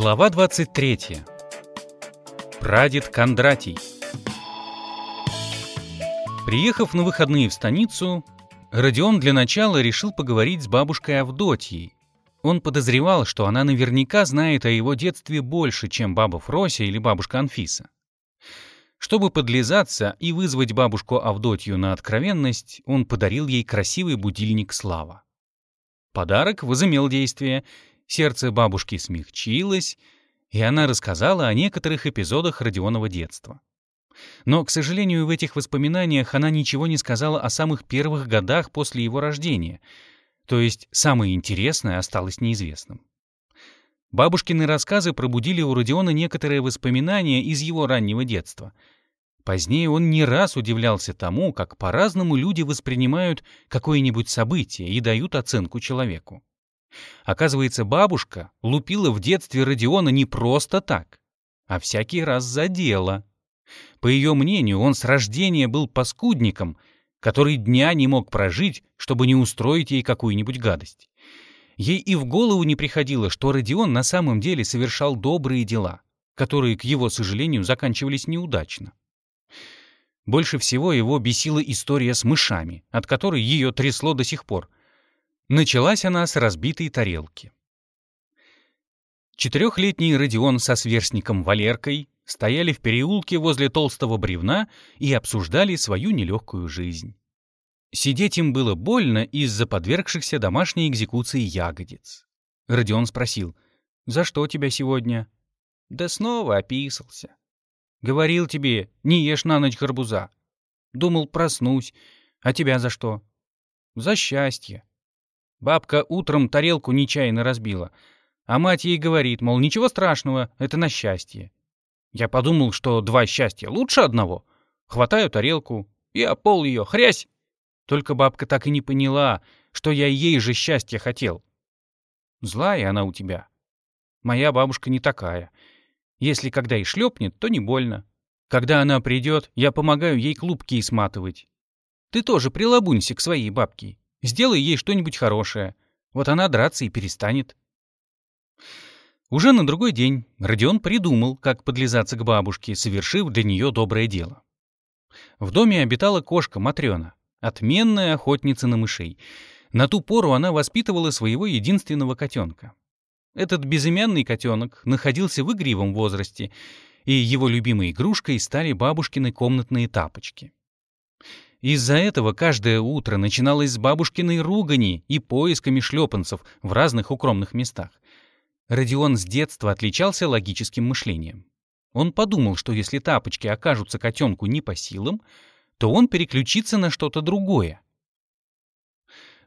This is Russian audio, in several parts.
Глава 23. Прадед Кондратий. Приехав на выходные в станицу, Родион для начала решил поговорить с бабушкой Авдотьей. Он подозревал, что она наверняка знает о его детстве больше, чем баба Фрося или бабушка Анфиса. Чтобы подлизаться и вызвать бабушку Авдотью на откровенность, он подарил ей красивый будильник «Слава». Подарок возымел действие, сердце бабушки смягчилось, и она рассказала о некоторых эпизодах Родионова детства. Но, к сожалению, в этих воспоминаниях она ничего не сказала о самых первых годах после его рождения, то есть самое интересное осталось неизвестным. Бабушкины рассказы пробудили у Родиона некоторые воспоминания из его раннего детства. Позднее он не раз удивлялся тому, как по-разному люди воспринимают какое-нибудь событие и дают оценку человеку. Оказывается, бабушка лупила в детстве Родиона не просто так, а всякий раз за дело. По ее мнению, он с рождения был паскудником, который дня не мог прожить, чтобы не устроить ей какую-нибудь гадость. Ей и в голову не приходило, что Родион на самом деле совершал добрые дела, которые, к его сожалению, заканчивались неудачно. Больше всего его бесила история с мышами, от которой ее трясло до сих пор. Началась она с разбитой тарелки. Четырехлетний Родион со сверстником Валеркой стояли в переулке возле толстого бревна и обсуждали свою нелегкую жизнь. Сидеть им было больно из-за подвергшихся домашней экзекуции ягодиц. Родион спросил, «За что тебя сегодня?» «Да снова описался». «Говорил тебе, не ешь на ночь горбуза». «Думал, проснусь. А тебя за что?» «За счастье». Бабка утром тарелку нечаянно разбила, а мать ей говорит, мол, ничего страшного, это на счастье. Я подумал, что два счастья лучше одного. Хватаю тарелку и о ее, хрясь, только бабка так и не поняла, что я ей же счастья хотел. Злая она у тебя. Моя бабушка не такая. Если когда и шлепнет, то не больно. Когда она придет, я помогаю ей клубки сматывать. Ты тоже прилабунься к своей бабке. Сделай ей что-нибудь хорошее. Вот она драться и перестанет. Уже на другой день Родион придумал, как подлизаться к бабушке, совершив для нее доброе дело. В доме обитала кошка Матрёна. Отменная охотница на мышей. На ту пору она воспитывала своего единственного котенка. Этот безымянный котенок находился в игривом возрасте, и его любимой игрушкой стали бабушкины комнатные тапочки. Из-за этого каждое утро начиналось с бабушкиной ругани и поисками шлепанцев в разных укромных местах. Родион с детства отличался логическим мышлением. Он подумал, что если тапочки окажутся котенку не по силам, то он переключится на что-то другое.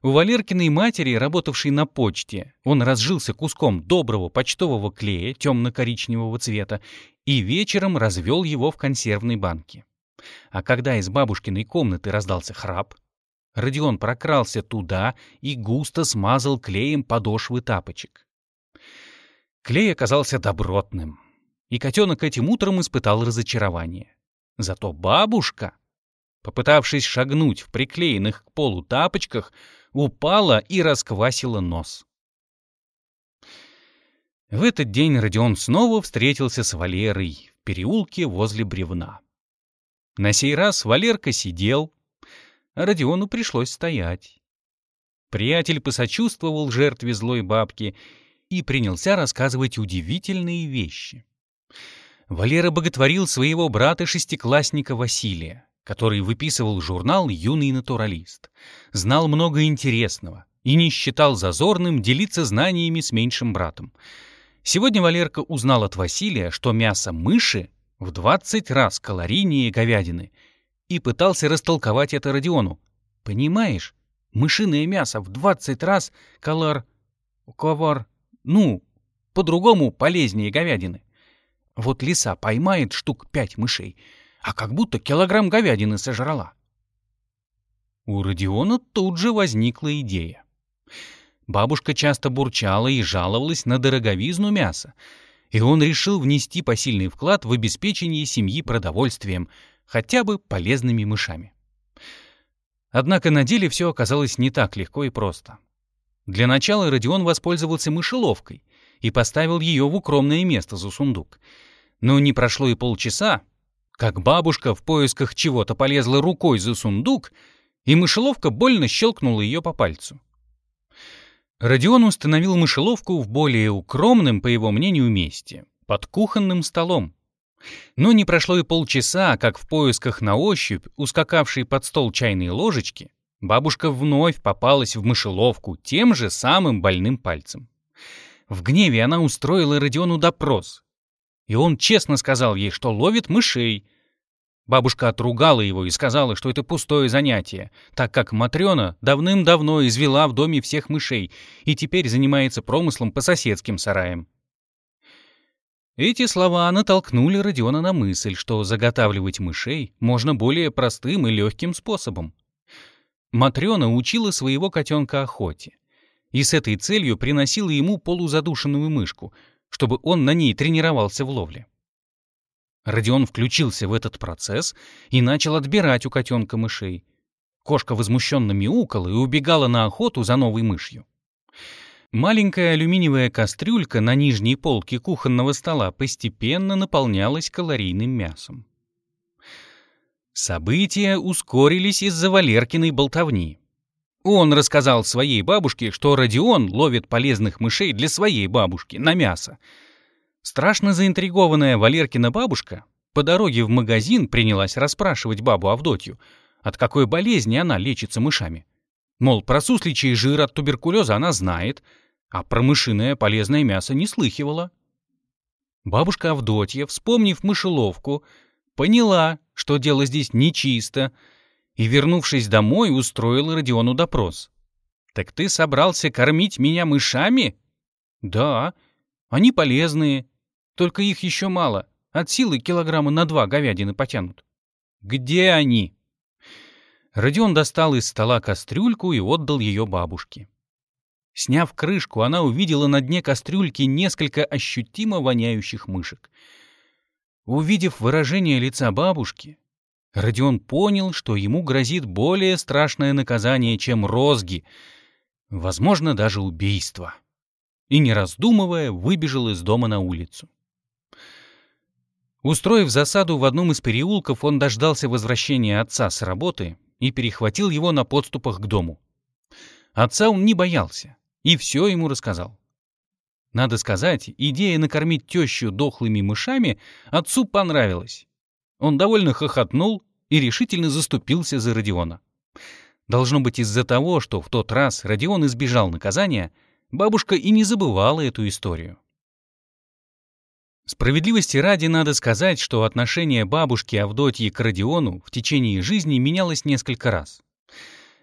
У Валеркиной матери, работавшей на почте, он разжился куском доброго почтового клея темно-коричневого цвета и вечером развел его в консервной банке. А когда из бабушкиной комнаты раздался храп, Родион прокрался туда и густо смазал клеем подошвы тапочек. Клей оказался добротным, и котенок этим утром испытал разочарование. Зато бабушка попытавшись шагнуть в приклеенных к полу тапочках, упала и расквасила нос. В этот день Родион снова встретился с Валерой в переулке возле бревна. На сей раз Валерка сидел, а Родиону пришлось стоять. Приятель посочувствовал жертве злой бабки и принялся рассказывать удивительные вещи. Валера боготворил своего брата-шестиклассника Василия который выписывал журнал «Юный натуралист». Знал много интересного и не считал зазорным делиться знаниями с меньшим братом. Сегодня Валерка узнал от Василия, что мясо мыши в 20 раз калорийнее говядины, и пытался растолковать это Родиону. «Понимаешь, мышиное мясо в 20 раз калор... ковар... ну, по-другому полезнее говядины. Вот лиса поймает штук пять мышей — а как будто килограмм говядины сожрала. У Родиона тут же возникла идея. Бабушка часто бурчала и жаловалась на дороговизну мяса, и он решил внести посильный вклад в обеспечение семьи продовольствием, хотя бы полезными мышами. Однако на деле все оказалось не так легко и просто. Для начала Родион воспользовался мышеловкой и поставил ее в укромное место за сундук. Но не прошло и полчаса, как бабушка в поисках чего-то полезла рукой за сундук, и мышеловка больно щелкнула ее по пальцу. Родион установил мышеловку в более укромном, по его мнению, месте, под кухонным столом. Но не прошло и полчаса, как в поисках на ощупь, ускакавшей под стол чайные ложечки, бабушка вновь попалась в мышеловку тем же самым больным пальцем. В гневе она устроила Родиону допрос. И он честно сказал ей, что ловит мышей. Бабушка отругала его и сказала, что это пустое занятие, так как Матрёна давным-давно извела в доме всех мышей и теперь занимается промыслом по соседским сараям. Эти слова натолкнули Родиона на мысль, что заготавливать мышей можно более простым и легким способом. Матрёна учила своего котенка охоте. И с этой целью приносила ему полузадушенную мышку, чтобы он на ней тренировался в ловле. Родион включился в этот процесс и начал отбирать у котенка мышей. Кошка возмущенно мяукала и убегала на охоту за новой мышью. Маленькая алюминиевая кастрюлька на нижней полке кухонного стола постепенно наполнялась калорийным мясом. События ускорились из-за Валеркиной болтовни. Он рассказал своей бабушке, что Родион ловит полезных мышей для своей бабушки на мясо. Страшно заинтригованная Валеркина бабушка по дороге в магазин принялась расспрашивать бабу Авдотью, от какой болезни она лечится мышами. Мол, про сусличий жир от туберкулеза она знает — а про мышиное полезное мясо не слыхивала. Бабушка Авдотья, вспомнив мышеловку, поняла, что дело здесь нечисто, и, вернувшись домой, устроила Родиону допрос. «Так ты собрался кормить меня мышами?» «Да, они полезные, только их еще мало, от силы килограмма на два говядины потянут». «Где они?» Родион достал из стола кастрюльку и отдал ее бабушке. Сняв крышку, она увидела на дне кастрюльки несколько ощутимо воняющих мышек. Увидев выражение лица бабушки, Родион понял, что ему грозит более страшное наказание, чем розги, возможно, даже убийство. И, не раздумывая, выбежал из дома на улицу. Устроив засаду в одном из переулков, он дождался возвращения отца с работы и перехватил его на подступах к дому. Отца он не боялся и все ему рассказал. Надо сказать, идея накормить тещу дохлыми мышами отцу понравилась. Он довольно хохотнул и решительно заступился за Родиона. Должно быть из-за того, что в тот раз Родион избежал наказания, бабушка и не забывала эту историю. Справедливости ради надо сказать, что отношение бабушки Авдотьи к Родиону в течение жизни менялось несколько раз.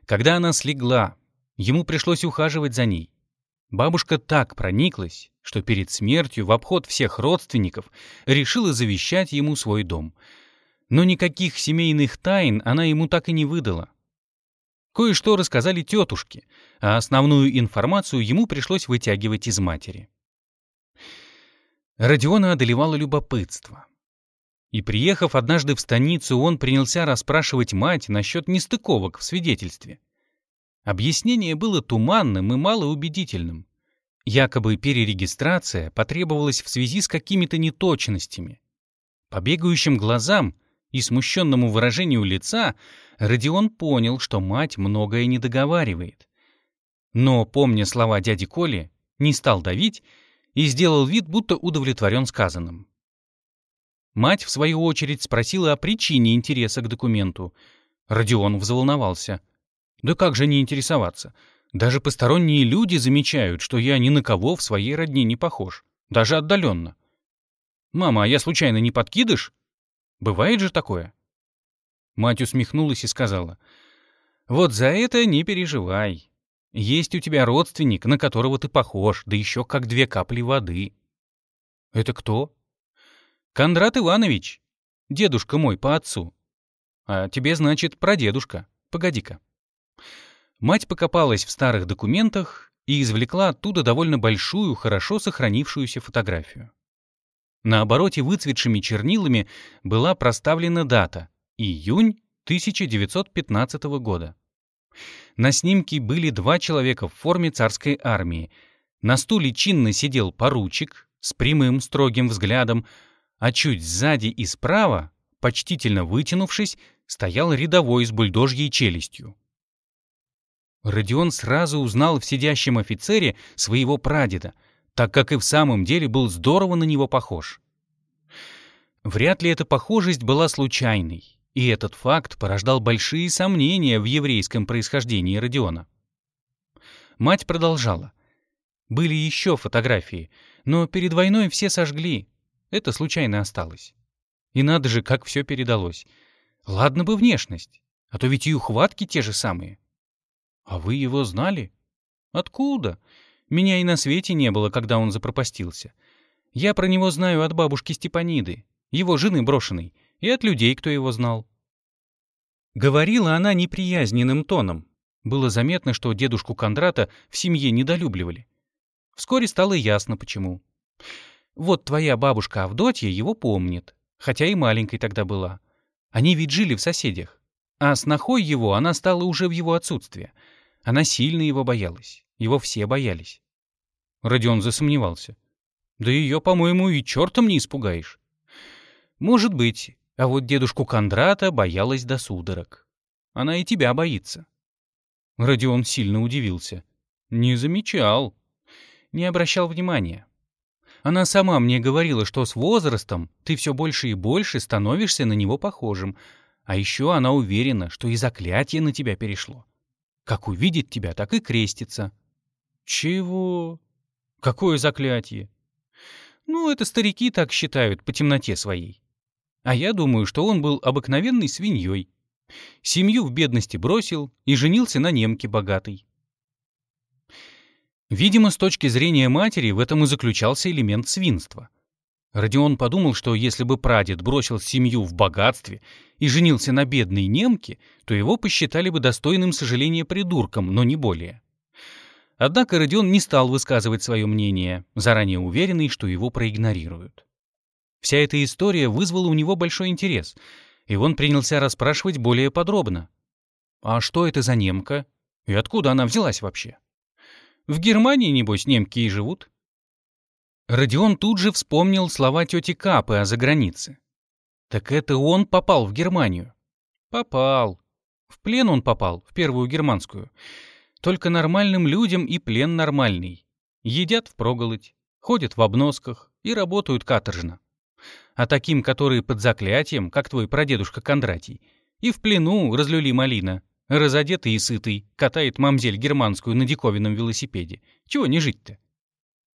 Когда она слегла, Ему пришлось ухаживать за ней. Бабушка так прониклась, что перед смертью в обход всех родственников решила завещать ему свой дом. Но никаких семейных тайн она ему так и не выдала. Кое-что рассказали тетушки, а основную информацию ему пришлось вытягивать из матери. Родиона одолевало любопытство. И приехав однажды в станицу, он принялся расспрашивать мать насчет нестыковок в свидетельстве. Объяснение было туманным и малоубедительным. Якобы перерегистрация потребовалась в связи с какими-то неточностями. По бегающим глазам и смущенному выражению лица Родион понял, что мать многое не договаривает. Но, помня слова дяди Коли, не стал давить и сделал вид, будто удовлетворен сказанным. Мать, в свою очередь, спросила о причине интереса к документу. Родион взволновался. Да как же не интересоваться? Даже посторонние люди замечают, что я ни на кого в своей родне не похож. Даже отдаленно. «Мама, а я случайно не подкидыш? Бывает же такое?» Мать усмехнулась и сказала. «Вот за это не переживай. Есть у тебя родственник, на которого ты похож, да еще как две капли воды». «Это кто?» «Кондрат Иванович. Дедушка мой по отцу. А тебе, значит, прадедушка. Погоди-ка». Мать покопалась в старых документах и извлекла оттуда довольно большую, хорошо сохранившуюся фотографию. На обороте выцветшими чернилами была проставлена дата — июнь 1915 года. На снимке были два человека в форме царской армии. На стуле чинно сидел поручик с прямым строгим взглядом, а чуть сзади и справа, почтительно вытянувшись, стоял рядовой с бульдожьей челюстью. Родион сразу узнал в сидящем офицере своего прадеда, так как и в самом деле был здорово на него похож. Вряд ли эта похожесть была случайной, и этот факт порождал большие сомнения в еврейском происхождении Родиона. Мать продолжала. Были еще фотографии, но перед войной все сожгли. Это случайно осталось. И надо же, как все передалось. Ладно бы внешность, а то ведь и ухватки те же самые. А вы его знали? Откуда? Меня и на свете не было, когда он запропастился. Я про него знаю от бабушки Степаниды, его жены брошенной, и от людей, кто его знал. Говорила она неприязненным тоном. Было заметно, что дедушку Кондрата в семье недолюбливали. Вскоре стало ясно, почему. Вот твоя бабушка Авдотья его помнит, хотя и маленькой тогда была. Они ведь жили в соседях. А снохой его она стала уже в его отсутствие. Она сильно его боялась. Его все боялись. Родион засомневался. Да ее, по-моему, и чертом не испугаешь. Может быть, а вот дедушку Кондрата боялась до судорог. Она и тебя боится. Родион сильно удивился. Не замечал. Не обращал внимания. Она сама мне говорила, что с возрастом ты все больше и больше становишься на него похожим. А еще она уверена, что и заклятие на тебя перешло. Как увидит тебя, так и крестится. Чего? Какое заклятие? Ну, это старики так считают по темноте своей. А я думаю, что он был обыкновенной свиньей. Семью в бедности бросил и женился на немке богатой. Видимо, с точки зрения матери в этом и заключался элемент свинства. Родион подумал, что если бы прадед бросил семью в богатстве и женился на бедной немке, то его посчитали бы достойным сожаления придурком, но не более. Однако Родион не стал высказывать свое мнение, заранее уверенный, что его проигнорируют. Вся эта история вызвала у него большой интерес, и он принялся расспрашивать более подробно. «А что это за немка? И откуда она взялась вообще?» В Германии, небось, немки и живут. Родион тут же вспомнил слова тети Капы о загранице. Так это он попал в Германию. Попал. В плен он попал, в первую германскую. Только нормальным людям и плен нормальный. Едят впроголодь, ходят в обносках и работают каторжно. А таким, которые под заклятием, как твой прадедушка Кондратий, и в плену разлюли малина, разодетый и сытый, катает мамзель германскую на диковинном велосипеде. Чего не жить-то?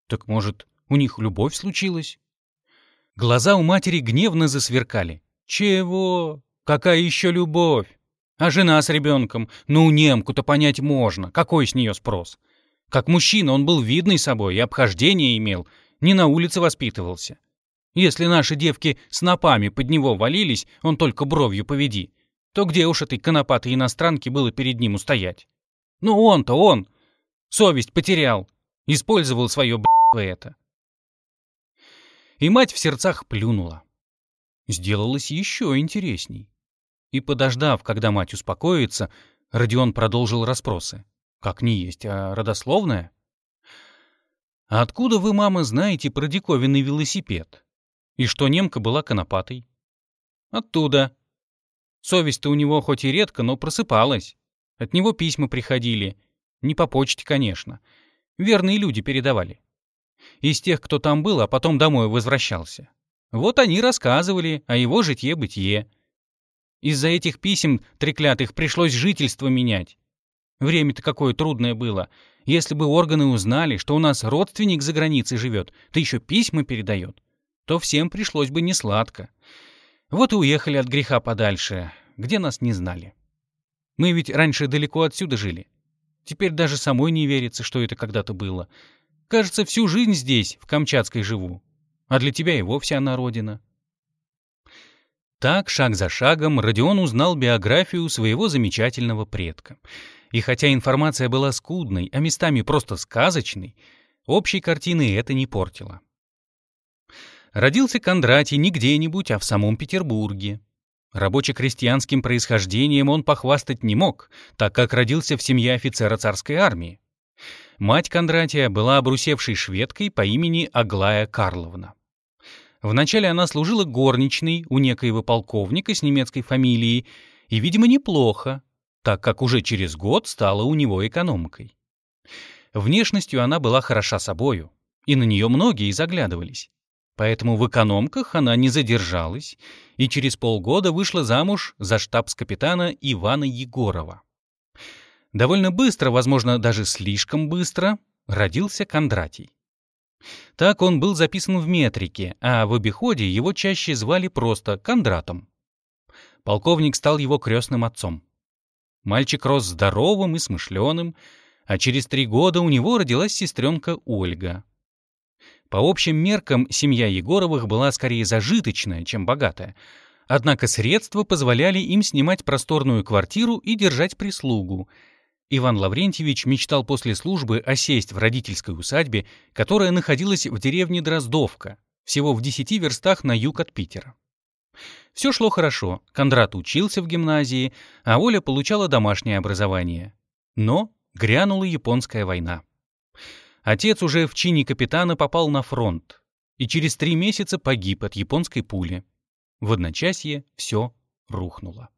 Так, может, у них любовь случилась? Глаза у матери гневно засверкали. Чего? Какая еще любовь? А жена с ребенком? Ну, немку-то понять можно. Какой с нее спрос? Как мужчина он был видный собой и обхождение имел. Не на улице воспитывался. Если наши девки с напами под него валились, он только бровью поведи то где уж этой конопатой иностранке было перед ним устоять? Ну он-то он! Совесть потерял. Использовал свое б***ство это. И мать в сердцах плюнула. Сделалось еще интересней. И подождав, когда мать успокоится, Родион продолжил расспросы. Как не есть, а родословная? А откуда вы, мама, знаете про диковинный велосипед? И что немка была конопатой? Оттуда, Совесть-то у него хоть и редко, но просыпалась. От него письма приходили. Не по почте, конечно. Верные люди передавали. Из тех, кто там был, а потом домой возвращался. Вот они рассказывали о его житье-бытие. Из-за этих писем треклятых пришлось жительство менять. Время-то какое трудное было. Если бы органы узнали, что у нас родственник за границей живет, да еще письма передает, то всем пришлось бы несладко. Вот и уехали от греха подальше, где нас не знали. Мы ведь раньше далеко отсюда жили. Теперь даже самой не верится, что это когда-то было. Кажется, всю жизнь здесь, в Камчатской живу. А для тебя и вовсе она родина. Так, шаг за шагом, Родион узнал биографию своего замечательного предка. И хотя информация была скудной, а местами просто сказочной, общей картины это не портило. Родился Кондратий не где-нибудь, а в самом Петербурге. Рабоче-крестьянским происхождением он похвастать не мог, так как родился в семье офицера царской армии. Мать Кондратия была обрусевшей шведкой по имени Аглая Карловна. Вначале она служила горничной у некоего полковника с немецкой фамилией, и, видимо, неплохо, так как уже через год стала у него экономкой. Внешностью она была хороша собою, и на нее многие заглядывались. Поэтому в экономках она не задержалась и через полгода вышла замуж за штабс-капитана Ивана Егорова. Довольно быстро, возможно, даже слишком быстро, родился Кондратий. Так он был записан в метрике, а в обиходе его чаще звали просто Кондратом. Полковник стал его крестным отцом. Мальчик рос здоровым и смышленым, а через три года у него родилась сестренка Ольга. По общим меркам семья Егоровых была скорее зажиточная, чем богатая, однако средства позволяли им снимать просторную квартиру и держать прислугу. Иван Лаврентьевич мечтал после службы осесть в родительской усадьбе, которая находилась в деревне Дроздовка, всего в десяти верстах на юг от Питера. Все шло хорошо, Кондрат учился в гимназии, а Оля получала домашнее образование. Но грянула японская война. Отец уже в чине капитана попал на фронт и через три месяца погиб от японской пули. В одночасье все рухнуло.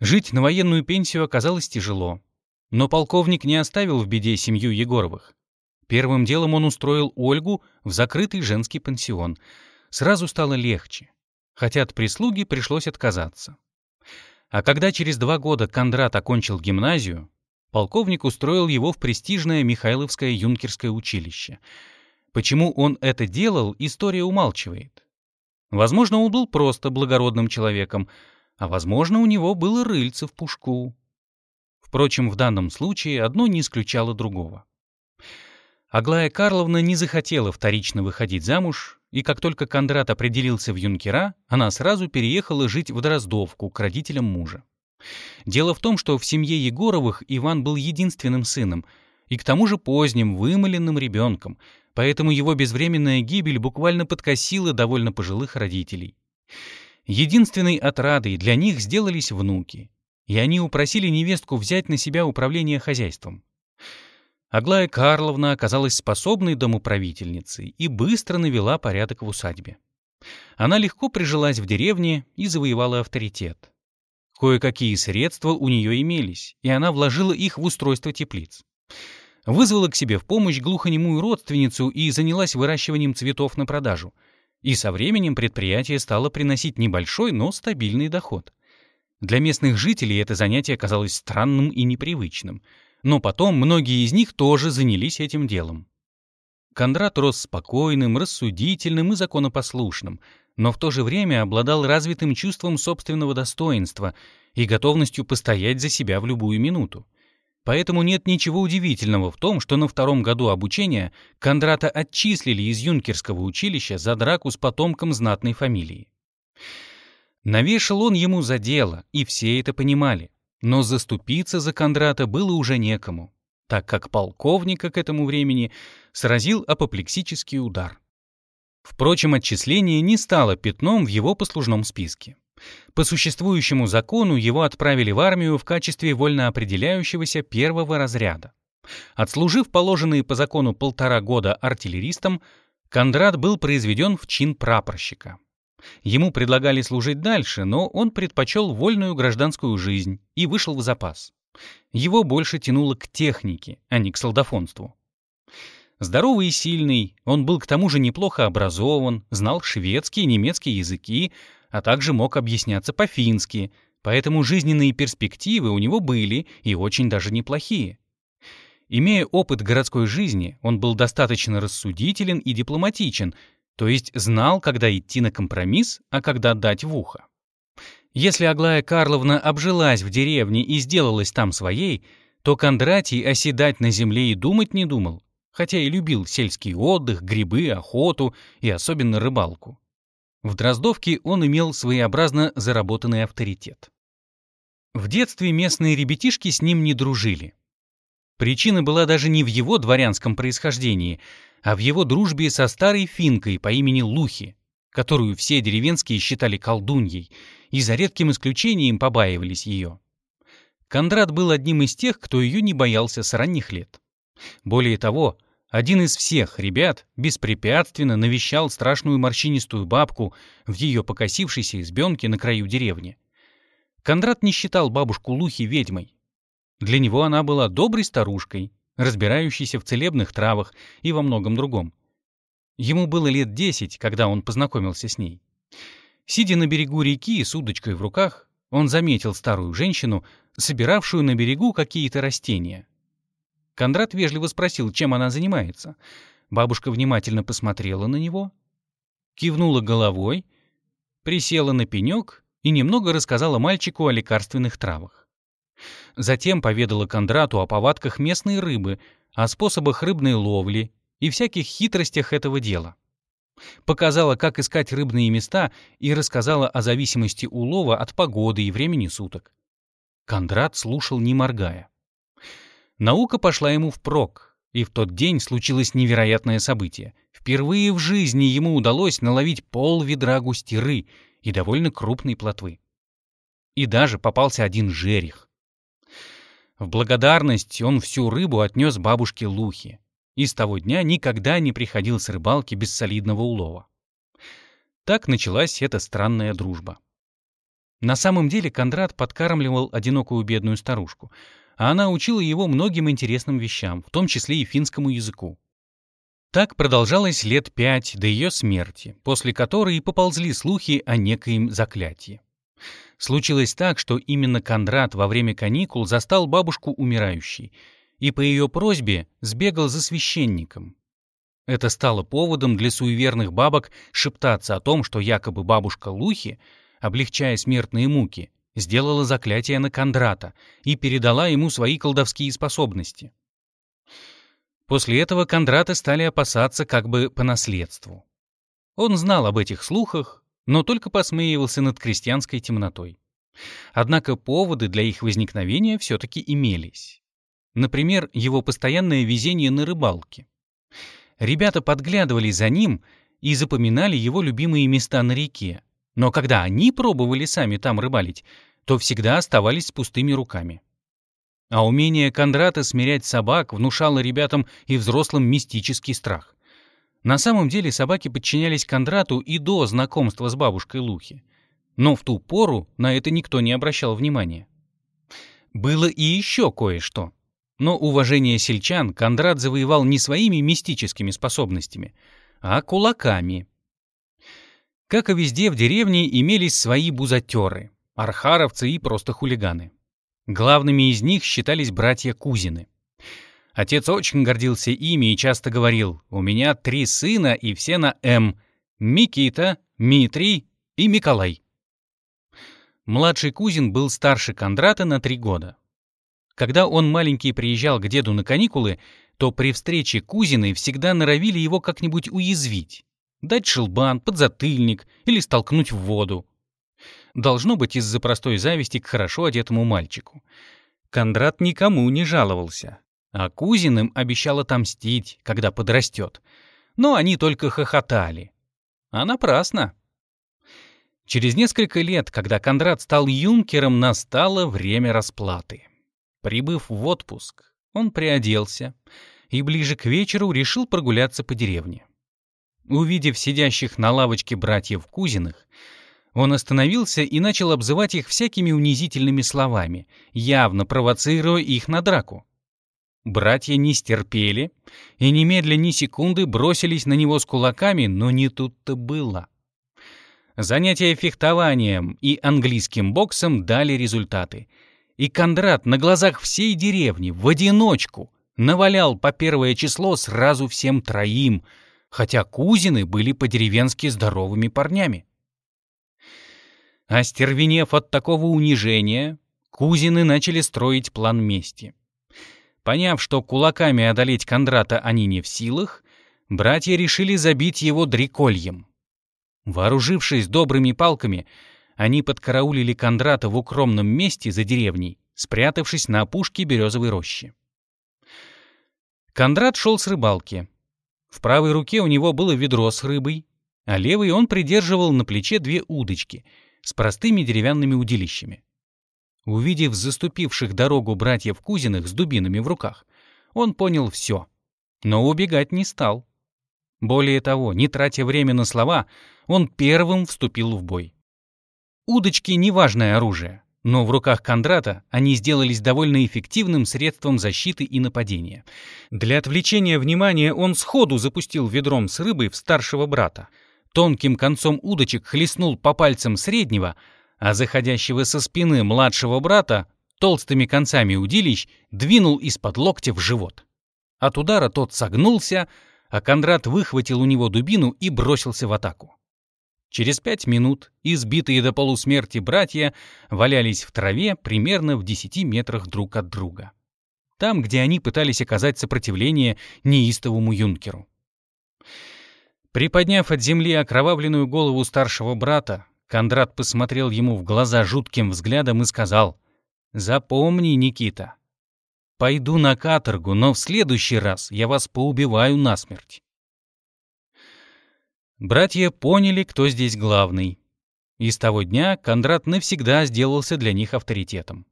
Жить на военную пенсию оказалось тяжело, но полковник не оставил в беде семью Егоровых. Первым делом он устроил Ольгу в закрытый женский пансион. Сразу стало легче, хотя от прислуги пришлось отказаться. А когда через два года Кондрат окончил гимназию, полковник устроил его в престижное Михайловское юнкерское училище. Почему он это делал, история умалчивает. Возможно, он был просто благородным человеком, а возможно, у него было рыльце в пушку. Впрочем, в данном случае одно не исключало другого. Аглая Карловна не захотела вторично выходить замуж, и как только Кондрат определился в юнкера, она сразу переехала жить в Дроздовку к родителям мужа. Дело в том, что в семье Егоровых Иван был единственным сыном, и к тому же поздним, вымыленным ребенком, поэтому его безвременная гибель буквально подкосила довольно пожилых родителей. Единственной отрадой для них сделались внуки, и они упросили невестку взять на себя управление хозяйством. Аглая Карловна оказалась способной домоправительницей и быстро навела порядок в усадьбе. Она легко прижилась в деревне и завоевала авторитет. Кое-какие средства у нее имелись, и она вложила их в устройство теплиц. Вызвала к себе в помощь глухонемую родственницу и занялась выращиванием цветов на продажу. И со временем предприятие стало приносить небольшой, но стабильный доход. Для местных жителей это занятие казалось странным и непривычным. Но потом многие из них тоже занялись этим делом. Кондрат рос спокойным, рассудительным и законопослушным, но в то же время обладал развитым чувством собственного достоинства и готовностью постоять за себя в любую минуту. Поэтому нет ничего удивительного в том, что на втором году обучения Кондрата отчислили из юнкерского училища за драку с потомком знатной фамилии. Навешал он ему за дело, и все это понимали, но заступиться за Кондрата было уже некому, так как полковника к этому времени сразил апоплексический удар. Впрочем, отчисление не стало пятном в его послужном списке. По существующему закону его отправили в армию в качестве вольноопределяющегося первого разряда. Отслужив положенные по закону полтора года артиллеристом, Кондрат был произведен в чин прапорщика. Ему предлагали служить дальше, но он предпочел вольную гражданскую жизнь и вышел в запас. Его больше тянуло к технике, а не к солдафонству. Здоровый и сильный, он был к тому же неплохо образован, знал шведский и немецкий языки, а также мог объясняться по-фински, поэтому жизненные перспективы у него были и очень даже неплохие. Имея опыт городской жизни, он был достаточно рассудителен и дипломатичен, то есть знал, когда идти на компромисс, а когда дать в ухо. Если Аглая Карловна обжилась в деревне и сделалась там своей, то Кондратий оседать на земле и думать не думал хотя и любил сельский отдых, грибы, охоту и особенно рыбалку. В Дроздовке он имел своеобразно заработанный авторитет. В детстве местные ребятишки с ним не дружили. Причина была даже не в его дворянском происхождении, а в его дружбе со старой финкой по имени Лухи, которую все деревенские считали колдуньей, и за редким исключением побаивались ее. Кондрат был одним из тех, кто ее не боялся с ранних лет. Более того, один из всех ребят беспрепятственно навещал страшную морщинистую бабку в ее покосившейся избенке на краю деревни. Кондрат не считал бабушку Лухи ведьмой. Для него она была доброй старушкой, разбирающейся в целебных травах и во многом другом. Ему было лет десять, когда он познакомился с ней. Сидя на берегу реки с удочкой в руках, он заметил старую женщину, собиравшую на берегу какие-то растения. Кондрат вежливо спросил, чем она занимается. Бабушка внимательно посмотрела на него, кивнула головой, присела на пенек и немного рассказала мальчику о лекарственных травах. Затем поведала Кондрату о повадках местной рыбы, о способах рыбной ловли и всяких хитростях этого дела. Показала, как искать рыбные места и рассказала о зависимости улова от погоды и времени суток. Кондрат слушал, не моргая. Наука пошла ему впрок, и в тот день случилось невероятное событие. Впервые в жизни ему удалось наловить пол ведра густиры и довольно крупной плотвы. И даже попался один жерех. В благодарность он всю рыбу отнес бабушке Лухе, и с того дня никогда не приходил с рыбалки без солидного улова. Так началась эта странная дружба. На самом деле Кондрат подкармливал одинокую бедную старушку, а она учила его многим интересным вещам, в том числе и финскому языку. Так продолжалось лет пять до ее смерти, после которой и поползли слухи о некоем заклятии. Случилось так, что именно Кондрат во время каникул застал бабушку умирающей и по ее просьбе сбегал за священником. Это стало поводом для суеверных бабок шептаться о том, что якобы бабушка Лухи, облегчая смертные муки, сделала заклятие на Кондрата и передала ему свои колдовские способности. После этого Кондрата стали опасаться как бы по наследству. Он знал об этих слухах, но только посмеивался над крестьянской темнотой. Однако поводы для их возникновения все-таки имелись. Например, его постоянное везение на рыбалке. Ребята подглядывали за ним и запоминали его любимые места на реке. Но когда они пробовали сами там рыбалить, то всегда оставались с пустыми руками. А умение Кондрата смирять собак внушало ребятам и взрослым мистический страх. На самом деле собаки подчинялись Кондрату и до знакомства с бабушкой Лухи. Но в ту пору на это никто не обращал внимания. Было и еще кое-что. Но уважение сельчан Кондрат завоевал не своими мистическими способностями, а кулаками. Как и везде в деревне имелись свои бузатеры, архаровцы и просто хулиганы. Главными из них считались братья Кузины. Отец очень гордился ими и часто говорил, «У меня три сына и все на «М» — Микита, Митрий и Миколай». Младший Кузин был старше Кондрата на три года. Когда он маленький приезжал к деду на каникулы, то при встрече кузины всегда норовили его как-нибудь уязвить. Дать шелбан, подзатыльник или столкнуть в воду. Должно быть из-за простой зависти к хорошо одетому мальчику. Кондрат никому не жаловался, а кузиным обещал отомстить, когда подрастет. Но они только хохотали. А напрасно. Через несколько лет, когда Кондрат стал юнкером, настало время расплаты. Прибыв в отпуск, он приоделся и ближе к вечеру решил прогуляться по деревне. Увидев сидящих на лавочке братьев Кузиных, он остановился и начал обзывать их всякими унизительными словами, явно провоцируя их на драку. Братья не стерпели и немедленно ни секунды бросились на него с кулаками, но не тут-то было. Занятия фехтованием и английским боксом дали результаты — и Кондрат на глазах всей деревни в одиночку навалял по первое число сразу всем троим, хотя кузины были по-деревенски здоровыми парнями. Остервенев от такого унижения, кузины начали строить план мести. Поняв, что кулаками одолеть Кондрата они не в силах, братья решили забить его дрекольем. Вооружившись добрыми палками, они подкараулили Кондрата в укромном месте за деревней, спрятавшись на опушке березовой рощи. Кондрат шел с рыбалки. В правой руке у него было ведро с рыбой, а левый он придерживал на плече две удочки с простыми деревянными удилищами. Увидев заступивших дорогу братьев Кузиных с дубинами в руках, он понял все, но убегать не стал. Более того, не тратя время на слова, он первым вступил в бой. Удочки — неважное оружие, но в руках Кондрата они сделались довольно эффективным средством защиты и нападения. Для отвлечения внимания он сходу запустил ведром с рыбой в старшего брата. Тонким концом удочек хлестнул по пальцам среднего, а заходящего со спины младшего брата толстыми концами удилищ двинул из-под локтя в живот. От удара тот согнулся, а Кондрат выхватил у него дубину и бросился в атаку. Через пять минут избитые до полусмерти братья валялись в траве примерно в десяти метрах друг от друга. Там, где они пытались оказать сопротивление неистовому юнкеру. Приподняв от земли окровавленную голову старшего брата, Кондрат посмотрел ему в глаза жутким взглядом и сказал, «Запомни, Никита, пойду на каторгу, но в следующий раз я вас поубиваю насмерть». Братья поняли, кто здесь главный. И с того дня Кондрат навсегда сделался для них авторитетом.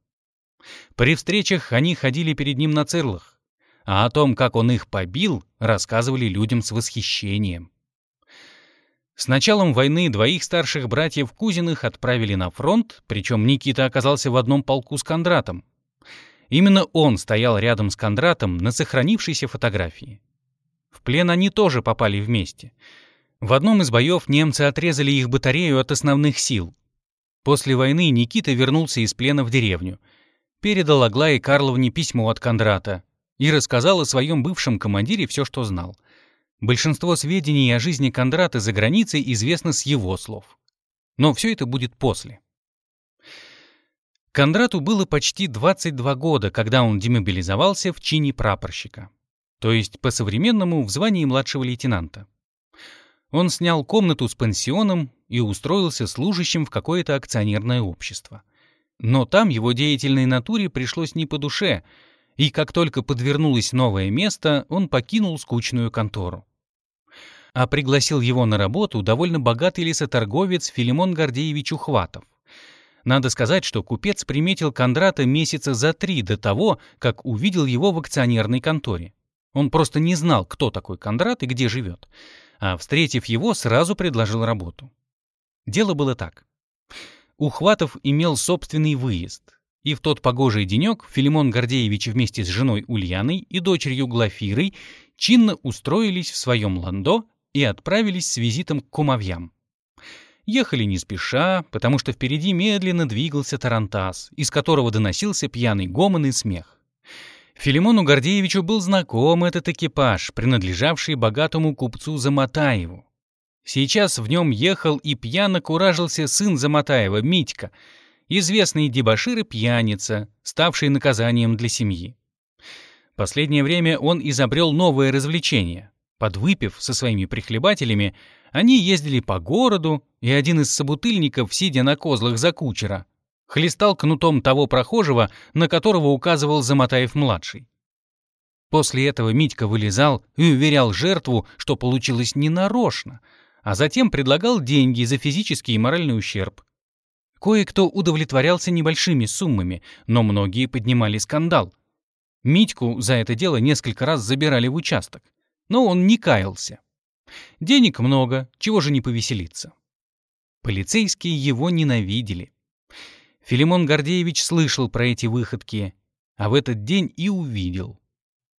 При встречах они ходили перед ним на цирлах, а о том, как он их побил, рассказывали людям с восхищением. С началом войны двоих старших братьев Кузиных отправили на фронт, причем Никита оказался в одном полку с Кондратом. Именно он стоял рядом с Кондратом на сохранившейся фотографии. В плен они тоже попали вместе — в одном из боев немцы отрезали их батарею от основных сил. После войны Никита вернулся из плена в деревню, передал Аглае Карловне письмо от Кондрата и рассказал о своем бывшем командире все, что знал. Большинство сведений о жизни Кондрата за границей известно с его слов. Но все это будет после. Кондрату было почти 22 года, когда он демобилизовался в чине прапорщика, то есть по-современному в звании младшего лейтенанта. Он снял комнату с пансионом и устроился служащим в какое-то акционерное общество. Но там его деятельной натуре пришлось не по душе, и как только подвернулось новое место, он покинул скучную контору. А пригласил его на работу довольно богатый лесоторговец Филимон Гордеевич Ухватов. Надо сказать, что купец приметил Кондрата месяца за три до того, как увидел его в акционерной конторе. Он просто не знал, кто такой Кондрат и где живет а, встретив его, сразу предложил работу. Дело было так. Ухватов имел собственный выезд, и в тот погожий денек Филимон Гордеевич вместе с женой Ульяной и дочерью Глафирой чинно устроились в своем ландо и отправились с визитом к кумовьям. Ехали не спеша, потому что впереди медленно двигался тарантас, из которого доносился пьяный гомон и смех. Филимону Гордеевичу был знаком этот экипаж, принадлежавший богатому купцу Заматаеву. Сейчас в нем ехал и пьяно куражился сын Заматаева, Митька, известный дебошир и пьяница, ставший наказанием для семьи. Последнее время он изобрел новое развлечение. Подвыпив со своими прихлебателями, они ездили по городу, и один из собутыльников, сидя на козлах за кучера, хлестал кнутом того прохожего, на которого указывал Заматаев-младший. После этого Митька вылезал и уверял жертву, что получилось ненарочно, а затем предлагал деньги за физический и моральный ущерб. Кое-кто удовлетворялся небольшими суммами, но многие поднимали скандал. Митьку за это дело несколько раз забирали в участок, но он не каялся. Денег много, чего же не повеселиться. Полицейские его ненавидели. Филимон Гордеевич слышал про эти выходки, а в этот день и увидел.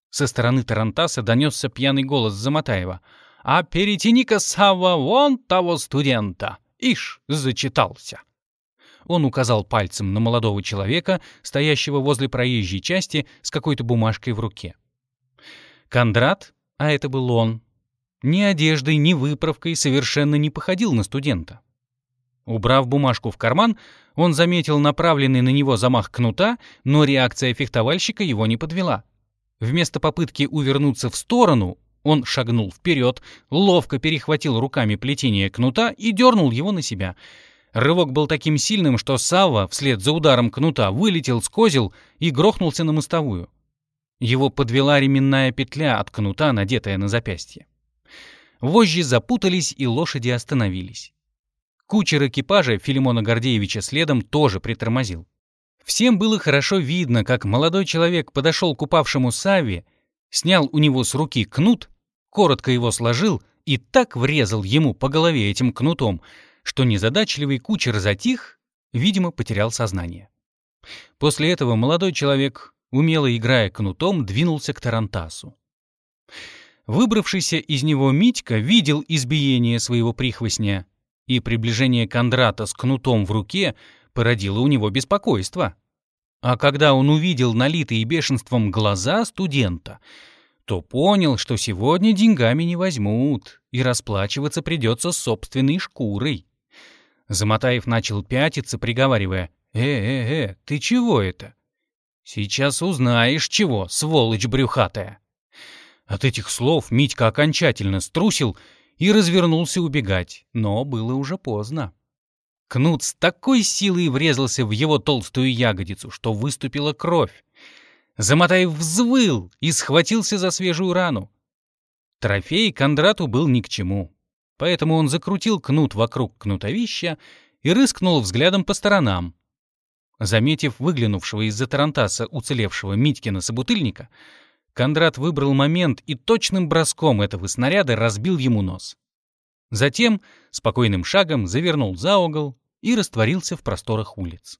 Со стороны Тарантаса донесся пьяный голос Заматаева. «А перетяни-ка, Савва, вон того студента! Ишь, зачитался!» Он указал пальцем на молодого человека, стоящего возле проезжей части с какой-то бумажкой в руке. Кондрат, а это был он, ни одеждой, ни выправкой совершенно не походил на студента. Убрав бумажку в карман, он заметил направленный на него замах кнута, но реакция фехтовальщика его не подвела. Вместо попытки увернуться в сторону, он шагнул вперед, ловко перехватил руками плетение кнута и дернул его на себя. Рывок был таким сильным, что Савва вслед за ударом кнута вылетел с козел и грохнулся на мостовую. Его подвела ременная петля от кнута, надетая на запястье. Вожжи запутались, и лошади остановились. Кучер экипажа Филимона Гордеевича следом тоже притормозил. Всем было хорошо видно, как молодой человек подошел к упавшему Савве снял у него с руки кнут, коротко его сложил и так врезал ему по голове этим кнутом, что незадачливый кучер затих, видимо, потерял сознание. После этого молодой человек, умело играя кнутом, двинулся к Тарантасу. Выбравшийся из него Митька видел избиение своего прихвостня, и приближение Кондрата с кнутом в руке породило у него беспокойство. А когда он увидел налитые бешенством глаза студента, то понял, что сегодня деньгами не возьмут, и расплачиваться придется собственной шкурой. Замотаев начал пятиться, приговаривая, «Э-э-э, ты чего это?» «Сейчас узнаешь, чего, сволочь брюхатая!» От этих слов Митька окончательно струсил и развернулся убегать, но было уже поздно. Кнут с такой силой врезался в его толстую ягодицу, что выступила кровь. Замотаев взвыл и схватился за свежую рану. Трофей Кондрату был ни к чему, поэтому он закрутил кнут вокруг кнутовища и рыскнул взглядом по сторонам. Заметив выглянувшего из-за тарантаса уцелевшего Митькина собутыльника, Кондрат выбрал момент и точным броском этого снаряда разбил ему нос. Затем спокойным шагом завернул за угол и растворился в просторах улиц.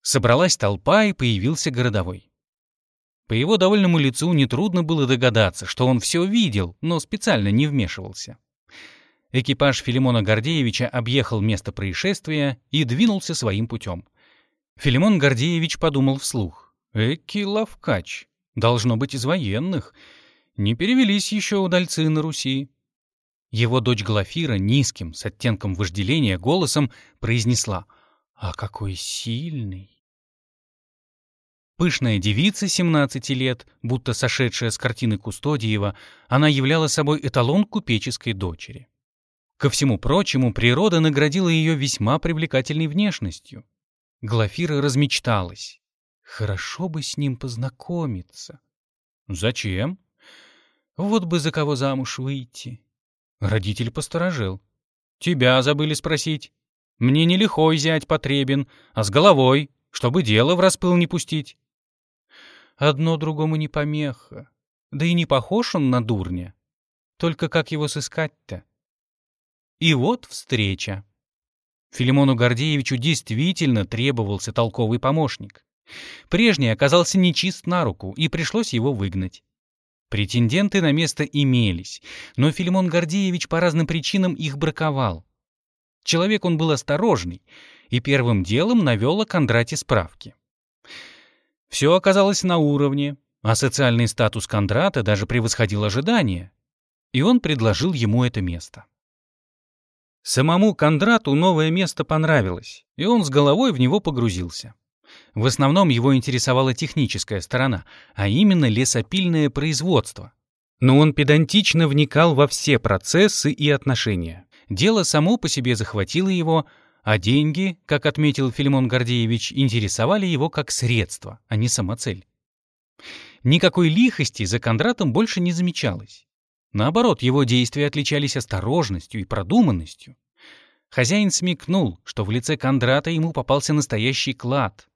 Собралась толпа, и появился городовой. По его довольному лицу нетрудно было догадаться, что он все видел, но специально не вмешивался. Экипаж Филимона Гордеевича объехал место происшествия и двинулся своим путем. Филимон Гордеевич подумал вслух. Эки лавкач. Должно быть из военных. Не перевелись еще удальцы на Руси. Его дочь Глафира низким, с оттенком вожделения, голосом произнесла «А какой сильный!» Пышная девица 17 лет, будто сошедшая с картины Кустодиева, она являла собой эталон купеческой дочери. Ко всему прочему, природа наградила ее весьма привлекательной внешностью. Глафира размечталась. Хорошо бы с ним познакомиться. Зачем? Вот бы за кого замуж выйти. Родитель посторожил. Тебя забыли спросить. Мне не лихой зять потребен, а с головой, чтобы дело в распыл не пустить. Одно другому не помеха. Да и не похож он на дурня. Только как его сыскать-то? И вот встреча. Филимону Гордеевичу действительно требовался толковый помощник. Прежний оказался нечист на руку, и пришлось его выгнать. Претенденты на место имелись, но Филимон Гордеевич по разным причинам их браковал. Человек он был осторожный, и первым делом навел о Кондрате справки. Все оказалось на уровне, а социальный статус Кондрата даже превосходил ожидания, и он предложил ему это место. Самому Кондрату новое место понравилось, и он с головой в него погрузился. В основном его интересовала техническая сторона, а именно лесопильное производство. Но он педантично вникал во все процессы и отношения. Дело само по себе захватило его, а деньги, как отметил Филимон Гордеевич, интересовали его как средство, а не самоцель. Никакой лихости за Кондратом больше не замечалось. Наоборот, его действия отличались осторожностью и продуманностью. Хозяин смекнул, что в лице Кондрата ему попался настоящий клад,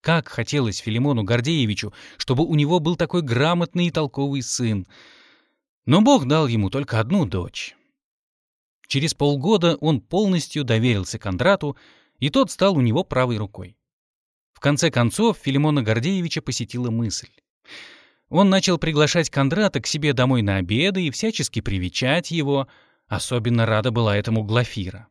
как хотелось Филимону Гордеевичу, чтобы у него был такой грамотный и толковый сын. Но Бог дал ему только одну дочь. Через полгода он полностью доверился Кондрату, и тот стал у него правой рукой. В конце концов Филимона Гордеевича посетила мысль. Он начал приглашать Кондрата к себе домой на обеды и всячески привечать его. Особенно рада была этому Глафира.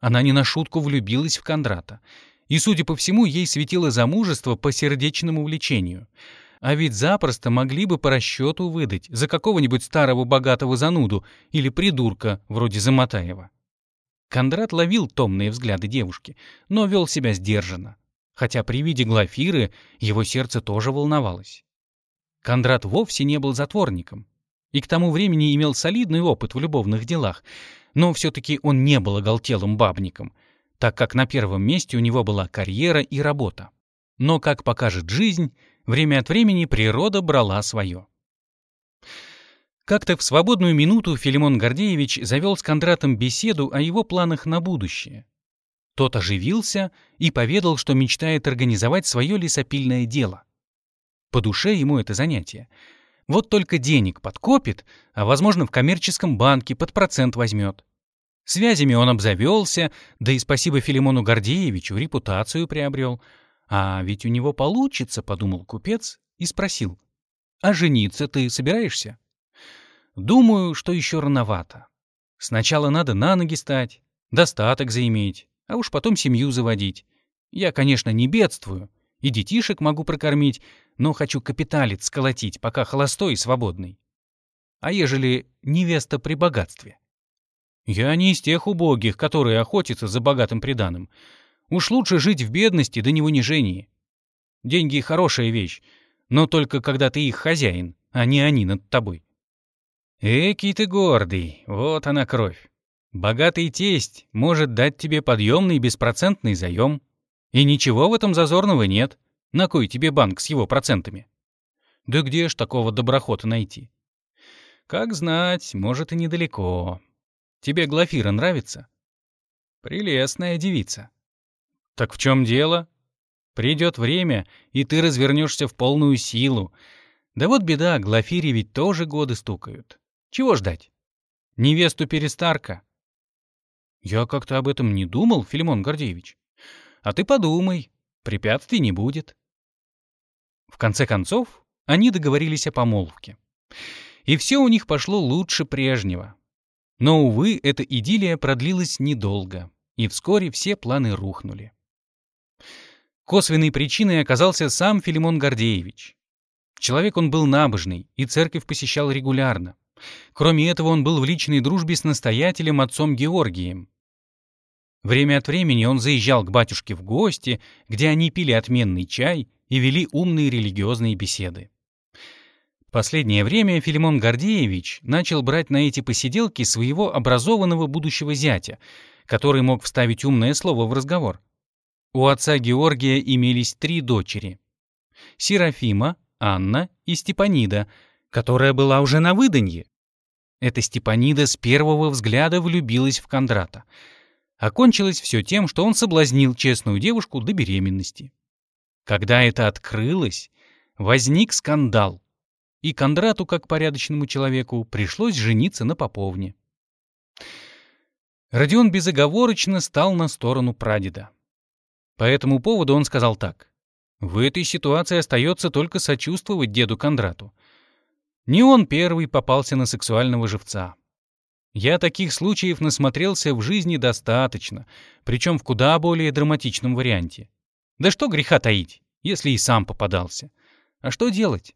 Она не на шутку влюбилась в Кондрата — и, судя по всему, ей светило замужество по сердечному влечению. А ведь запросто могли бы по расчету выдать за какого-нибудь старого богатого зануду или придурка вроде Замотаева. Кондрат ловил томные взгляды девушки, но вел себя сдержанно. Хотя при виде Глафиры его сердце тоже волновалось. Кондрат вовсе не был затворником и к тому времени имел солидный опыт в любовных делах, но все-таки он не был оголтелым бабником — так как на первом месте у него была карьера и работа. Но, как покажет жизнь, время от времени природа брала свое. Как-то в свободную минуту Филимон Гордеевич завел с Кондратом беседу о его планах на будущее. Тот оживился и поведал, что мечтает организовать свое лесопильное дело. По душе ему это занятие. Вот только денег подкопит, а, возможно, в коммерческом банке под процент возьмет. Связями он обзавелся, да и спасибо Филимону Гордеевичу репутацию приобрел. А ведь у него получится, подумал купец и спросил. А жениться ты собираешься? Думаю, что еще рановато. Сначала надо на ноги стать, достаток заиметь, а уж потом семью заводить. Я, конечно, не бедствую, и детишек могу прокормить, но хочу капиталец сколотить, пока холостой и свободный. А ежели невеста при богатстве? Я не из тех убогих, которые охотятся за богатым приданым. Уж лучше жить в бедности да не в унижении. Деньги — хорошая вещь, но только когда ты их хозяин, а не они над тобой. Экий ты гордый, вот она кровь. Богатый тесть может дать тебе подъемный беспроцентный заем. И ничего в этом зазорного нет. На кой тебе банк с его процентами? Да где ж такого доброхота найти? Как знать, может и недалеко. Тебе Глафира нравится? Прелестная девица. Так в чем дело? Придет время, и ты развернешься в полную силу. Да вот беда, Глафире ведь тоже годы стукают. Чего ждать? Невесту Перестарка. Я как-то об этом не думал, Филимон Гордеевич. А ты подумай, препятствий не будет. В конце концов, они договорились о помолвке. И все у них пошло лучше прежнего. Но, увы, эта идиллия продлилась недолго, и вскоре все планы рухнули. Косвенной причиной оказался сам Филимон Гордеевич. Человек он был набожный, и церковь посещал регулярно. Кроме этого, он был в личной дружбе с настоятелем отцом Георгием. Время от времени он заезжал к батюшке в гости, где они пили отменный чай и вели умные религиозные беседы. Последнее время Филимон Гордеевич начал брать на эти посиделки своего образованного будущего зятя, который мог вставить умное слово в разговор. У отца Георгия имелись три дочери. Серафима, Анна и Степанида, которая была уже на выданье. Эта Степанида с первого взгляда влюбилась в Кондрата. Окончилось все тем, что он соблазнил честную девушку до беременности. Когда это открылось, возник скандал, и Кондрату, как порядочному человеку, пришлось жениться на поповне. Родион безоговорочно стал на сторону прадеда. По этому поводу он сказал так. В этой ситуации остается только сочувствовать деду Кондрату. Не он первый попался на сексуального живца. Я таких случаев насмотрелся в жизни достаточно, причем в куда более драматичном варианте. Да что греха таить, если и сам попадался. А что делать?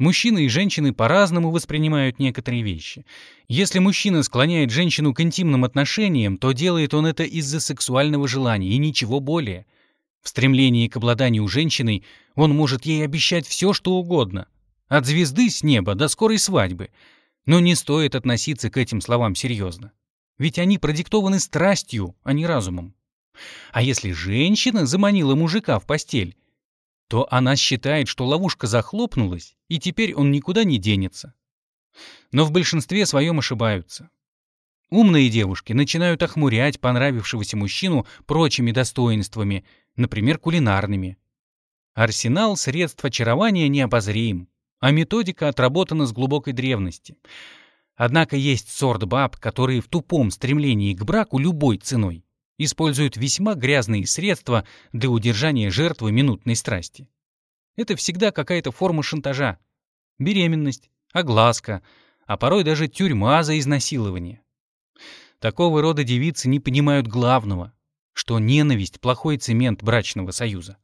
Мужчины и женщины по-разному воспринимают некоторые вещи. Если мужчина склоняет женщину к интимным отношениям, то делает он это из-за сексуального желания и ничего более. В стремлении к обладанию женщиной он может ей обещать все, что угодно. От звезды с неба до скорой свадьбы. Но не стоит относиться к этим словам серьезно. Ведь они продиктованы страстью, а не разумом. А если женщина заманила мужика в постель, то она считает, что ловушка захлопнулась, и теперь он никуда не денется. Но в большинстве своем ошибаются. Умные девушки начинают охмурять понравившегося мужчину прочими достоинствами, например, кулинарными. Арсенал средств очарования необозрим, а методика отработана с глубокой древности. Однако есть сорт баб, которые в тупом стремлении к браку любой ценой используют весьма грязные средства для удержания жертвы минутной страсти. Это всегда какая-то форма шантажа. Беременность, огласка, а порой даже тюрьма за изнасилование. Такого рода девицы не понимают главного, что ненависть — плохой цемент брачного союза.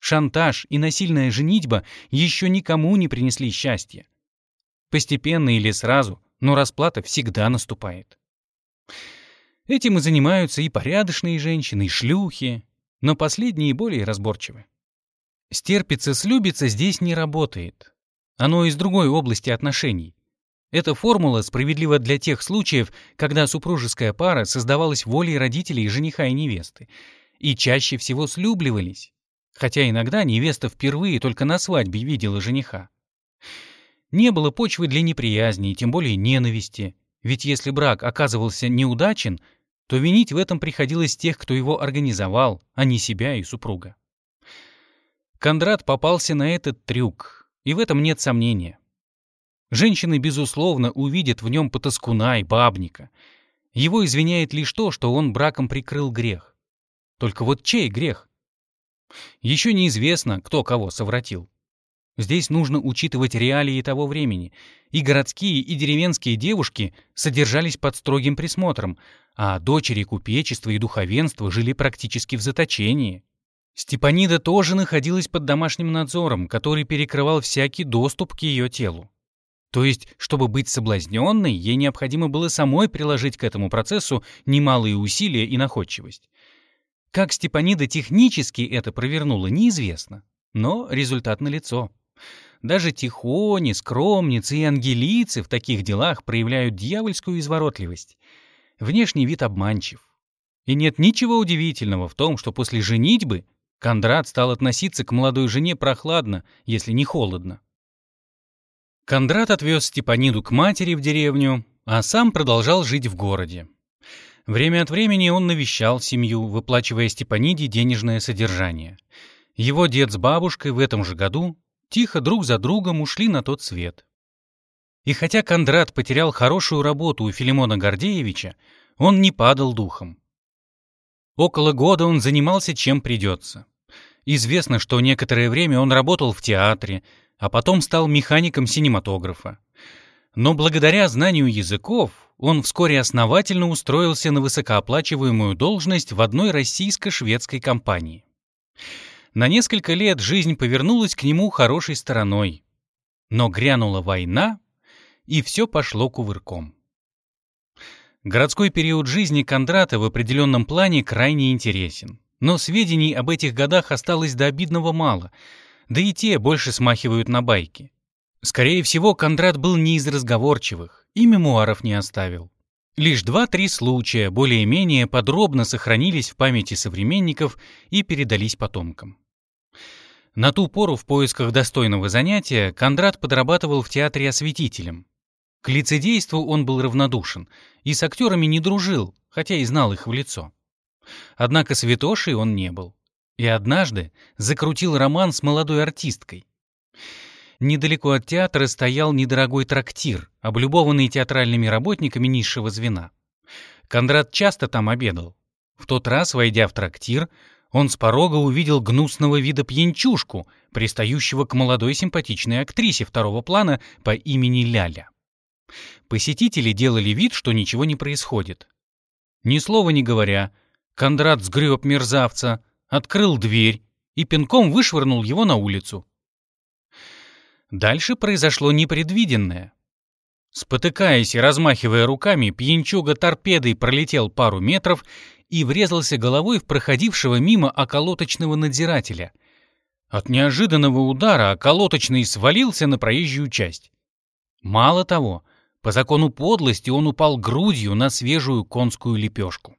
Шантаж и насильная женитьба еще никому не принесли счастья. Постепенно или сразу, но расплата всегда наступает. Этим и занимаются и порядочные женщины, и шлюхи, но последние более разборчивы. Стерпится-слюбится здесь не работает. Оно из другой области отношений. Эта формула справедлива для тех случаев, когда супружеская пара создавалась волей родителей жениха и невесты, и чаще всего слюбливались, хотя иногда невеста впервые только на свадьбе видела жениха. Не было почвы для неприязни, тем более ненависти, ведь если брак оказывался неудачен, то винить в этом приходилось тех, кто его организовал, а не себя и супруга. Кондрат попался на этот трюк, и в этом нет сомнения. Женщины, безусловно, увидят в нем потаскуна и бабника. Его извиняет лишь то, что он браком прикрыл грех. Только вот чей грех? Еще неизвестно, кто кого совратил. Здесь нужно учитывать реалии того времени. И городские, и деревенские девушки содержались под строгим присмотром, а дочери купечества и духовенства жили практически в заточении. Степанида тоже находилась под домашним надзором, который перекрывал всякий доступ к ее телу. То есть, чтобы быть соблазненной, ей необходимо было самой приложить к этому процессу немалые усилия и находчивость. Как Степанида технически это провернула, неизвестно, но результат налицо. Даже тихони, скромницы и ангелицы в таких делах проявляют дьявольскую изворотливость. Внешний вид обманчив. И нет ничего удивительного в том, что после женитьбы Кондрат стал относиться к молодой жене прохладно, если не холодно. Кондрат отвез Степаниду к матери в деревню, а сам продолжал жить в городе. Время от времени он навещал семью, выплачивая Степаниде денежное содержание. Его дед с бабушкой в этом же году тихо друг за другом ушли на тот свет. И хотя Кондрат потерял хорошую работу у Филимона Гордеевича, он не падал духом. Около года он занимался чем придется. Известно, что некоторое время он работал в театре, а потом стал механиком синематографа. Но благодаря знанию языков он вскоре основательно устроился на высокооплачиваемую должность в одной российско-шведской компании. На несколько лет жизнь повернулась к нему хорошей стороной. Но грянула война, и все пошло кувырком. Городской период жизни Кондрата в определенном плане крайне интересен. Но сведений об этих годах осталось до обидного мало, да и те больше смахивают на байки. Скорее всего, Кондрат был не из разговорчивых и мемуаров не оставил. Лишь два-три случая более-менее подробно сохранились в памяти современников и передались потомкам. На ту пору в поисках достойного занятия Кондрат подрабатывал в театре осветителем. К лицедейству он был равнодушен и с актерами не дружил, хотя и знал их в лицо. Однако святошей он не был. И однажды закрутил роман с молодой артисткой. Недалеко от театра стоял недорогой трактир, облюбованный театральными работниками низшего звена. Кондрат часто там обедал. В тот раз, войдя в трактир, он с порога увидел гнусного вида пьянчушку, пристающего к молодой симпатичной актрисе второго плана по имени Ляля. Посетители делали вид, что ничего не происходит. Ни слова не говоря, Кондрат сгреб мерзавца, открыл дверь и пинком вышвырнул его на улицу. Дальше произошло непредвиденное. Спотыкаясь и размахивая руками, пьянчуга торпедой пролетел пару метров и врезался головой в проходившего мимо околоточного надзирателя. От неожиданного удара околоточный свалился на проезжую часть. Мало того, по закону подлости он упал грудью на свежую конскую лепешку.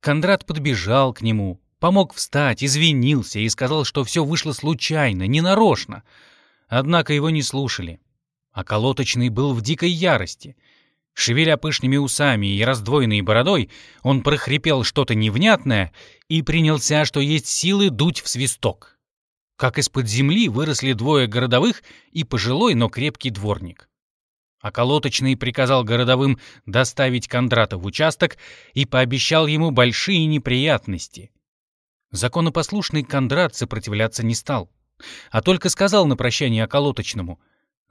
Кондрат подбежал к нему, помог встать, извинился и сказал, что все вышло случайно, ненарочно. Однако его не слушали. А колоточный был в дикой ярости — Шевеля пышными усами и раздвоенной бородой, он прохрипел что-то невнятное и принялся, что есть силы, дуть в свисток. Как из-под земли выросли двое городовых и пожилой, но крепкий дворник. А колоточный приказал городовым доставить Кондрата в участок и пообещал ему большие неприятности. Законопослушный Кондрат сопротивляться не стал, а только сказал на прощание околоточному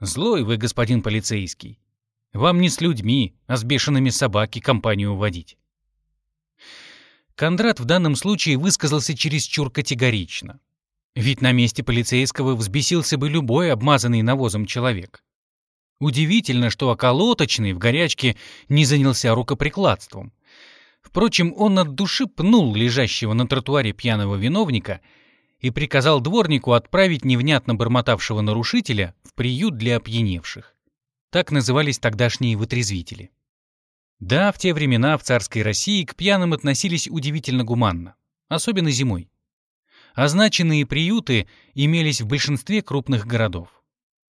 «Злой вы, господин полицейский, вам не с людьми, а с бешеными собаки компанию водить. Кондрат в данном случае высказался чересчур категорично. Ведь на месте полицейского взбесился бы любой обмазанный навозом человек. Удивительно, что околоточный в горячке не занялся рукоприкладством. Впрочем, он от души пнул лежащего на тротуаре пьяного виновника и приказал дворнику отправить невнятно бормотавшего нарушителя в приют для опьяневших. Так назывались тогдашние вытрезвители. Да, в те времена в царской России к пьяным относились удивительно гуманно, особенно зимой. Означенные приюты имелись в большинстве крупных городов.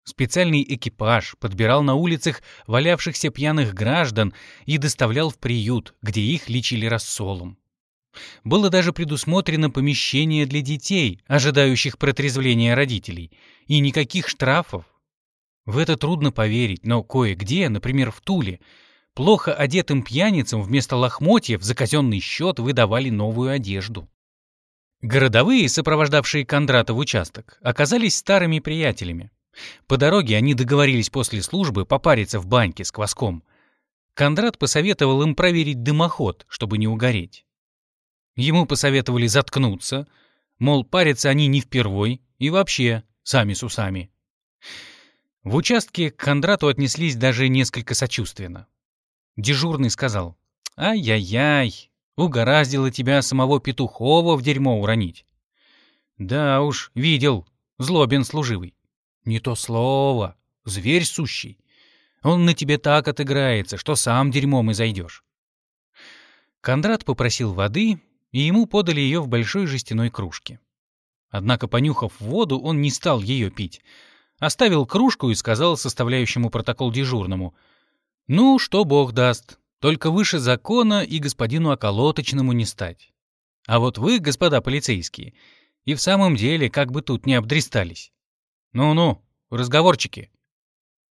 Специальный экипаж подбирал на улицах валявшихся пьяных граждан и доставлял в приют, где их лечили рассолом. Было даже предусмотрено помещение для детей, ожидающих протрезвления родителей, и никаких штрафов. В это трудно поверить, но кое-где, например, в Туле, плохо одетым пьяницам вместо лохмотьев за казенный счет выдавали новую одежду. Городовые, сопровождавшие Кондрата в участок, оказались старыми приятелями. По дороге они договорились после службы попариться в баньке с кваском. Кондрат посоветовал им проверить дымоход, чтобы не угореть. Ему посоветовали заткнуться, мол, парятся они не впервой и вообще сами с усами. В участке к Кондрату отнеслись даже несколько сочувственно. Дежурный сказал, «Ай-яй-яй, угораздило тебя самого Петухова в дерьмо уронить». «Да уж, видел, злобен служивый». «Не то слово, зверь сущий. Он на тебе так отыграется, что сам дерьмом и зайдешь». Кондрат попросил воды, и ему подали ее в большой жестяной кружке. Однако, понюхав воду, он не стал ее пить — Оставил кружку и сказал составляющему протокол дежурному. «Ну, что бог даст. Только выше закона и господину околоточному не стать. А вот вы, господа полицейские, и в самом деле как бы тут не обдристались. Ну-ну, разговорчики.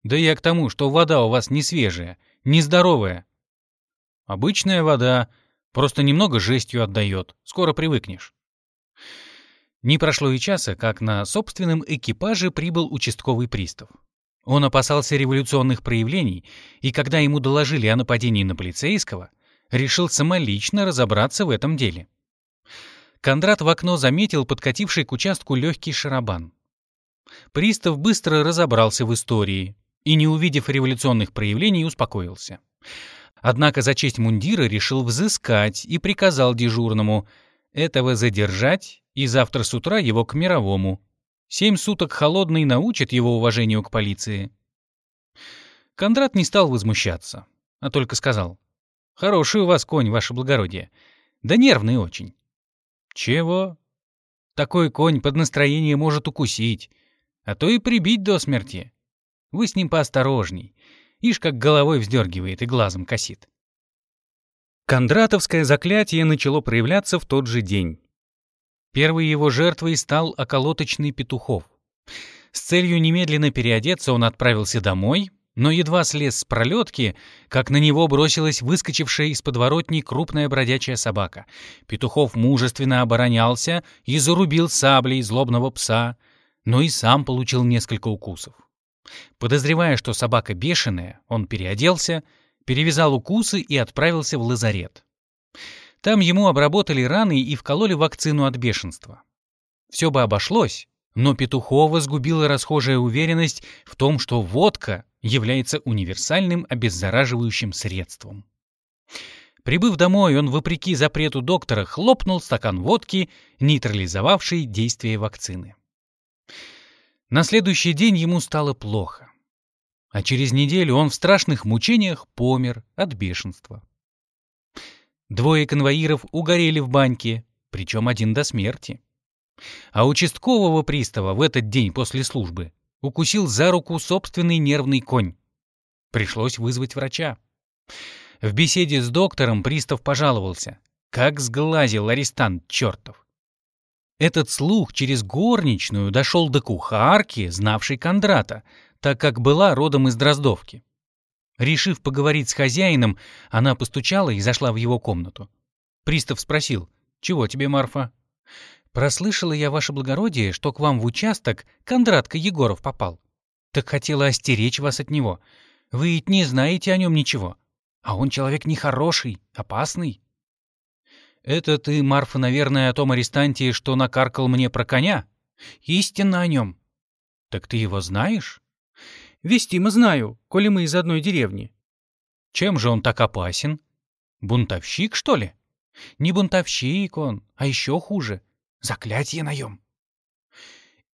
Да я к тому, что вода у вас не свежая, не здоровая. Обычная вода, просто немного жестью отдает, скоро привыкнешь. Не прошло и часа, как на собственном экипаже прибыл участковый пристав. Он опасался революционных проявлений, и когда ему доложили о нападении на полицейского, решил самолично разобраться в этом деле. Кондрат в окно заметил подкативший к участку легкий шарабан. Пристав быстро разобрался в истории и, не увидев революционных проявлений, успокоился. Однако за честь мундира решил взыскать и приказал дежурному этого задержать и завтра с утра его к мировому. Семь суток холодный научит его уважению к полиции. Кондрат не стал возмущаться, а только сказал. «Хороший у вас конь, ваше благородие. Да нервный очень». «Чего?» «Такой конь под настроение может укусить, а то и прибить до смерти. Вы с ним поосторожней. Ишь, как головой вздергивает и глазом косит». Кондратовское заклятие начало проявляться в тот же день. Первой его жертвой стал околоточный Петухов. С целью немедленно переодеться он отправился домой, но едва слез с пролетки, как на него бросилась выскочившая из подворотни крупная бродячая собака. Петухов мужественно оборонялся и зарубил саблей злобного пса, но и сам получил несколько укусов. Подозревая, что собака бешеная, он переоделся, перевязал укусы и отправился в лазарет. Там ему обработали раны и вкололи вакцину от бешенства. Все бы обошлось, но Петухова сгубила расхожая уверенность в том, что водка является универсальным обеззараживающим средством. Прибыв домой, он, вопреки запрету доктора, хлопнул стакан водки, нейтрализовавший действие вакцины. На следующий день ему стало плохо. А через неделю он в страшных мучениях помер от бешенства. Двое конвоиров угорели в баньке, причем один до смерти. А участкового пристава в этот день после службы укусил за руку собственный нервный конь. Пришлось вызвать врача. В беседе с доктором пристав пожаловался. Как сглазил арестант чертов. Этот слух через горничную дошел до кухарки, знавшей Кондрата, так как была родом из Дроздовки. Решив поговорить с хозяином, она постучала и зашла в его комнату. Пристав спросил, «Чего тебе, Марфа?» «Прослышала я, ваше благородие, что к вам в участок Кондратка Егоров попал. Так хотела остеречь вас от него. Вы ведь не знаете о нем ничего. А он человек нехороший, опасный». «Это ты, Марфа, наверное, о том арестанте, что накаркал мне про коня?» «Истинно о нем». «Так ты его знаешь?» Вестима знаю, коли мы из одной деревни. Чем же он так опасен? Бунтовщик, что ли? Не бунтовщик он, а еще хуже. Заклятие наем.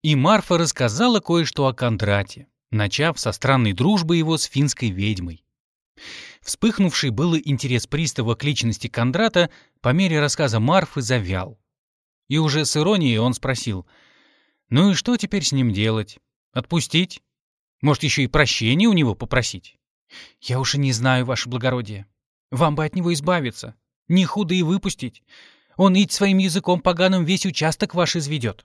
И Марфа рассказала кое-что о Кондрате, начав со странной дружбы его с финской ведьмой. Вспыхнувший был интерес пристава к личности Кондрата по мере рассказа Марфы завял. И уже с иронией он спросил, «Ну и что теперь с ним делать? Отпустить? Может, еще и прощения у него попросить? Я уж и не знаю, ваше благородие. Вам бы от него избавиться. Не худо и выпустить. Он ить своим языком поганым весь участок ваш изведет.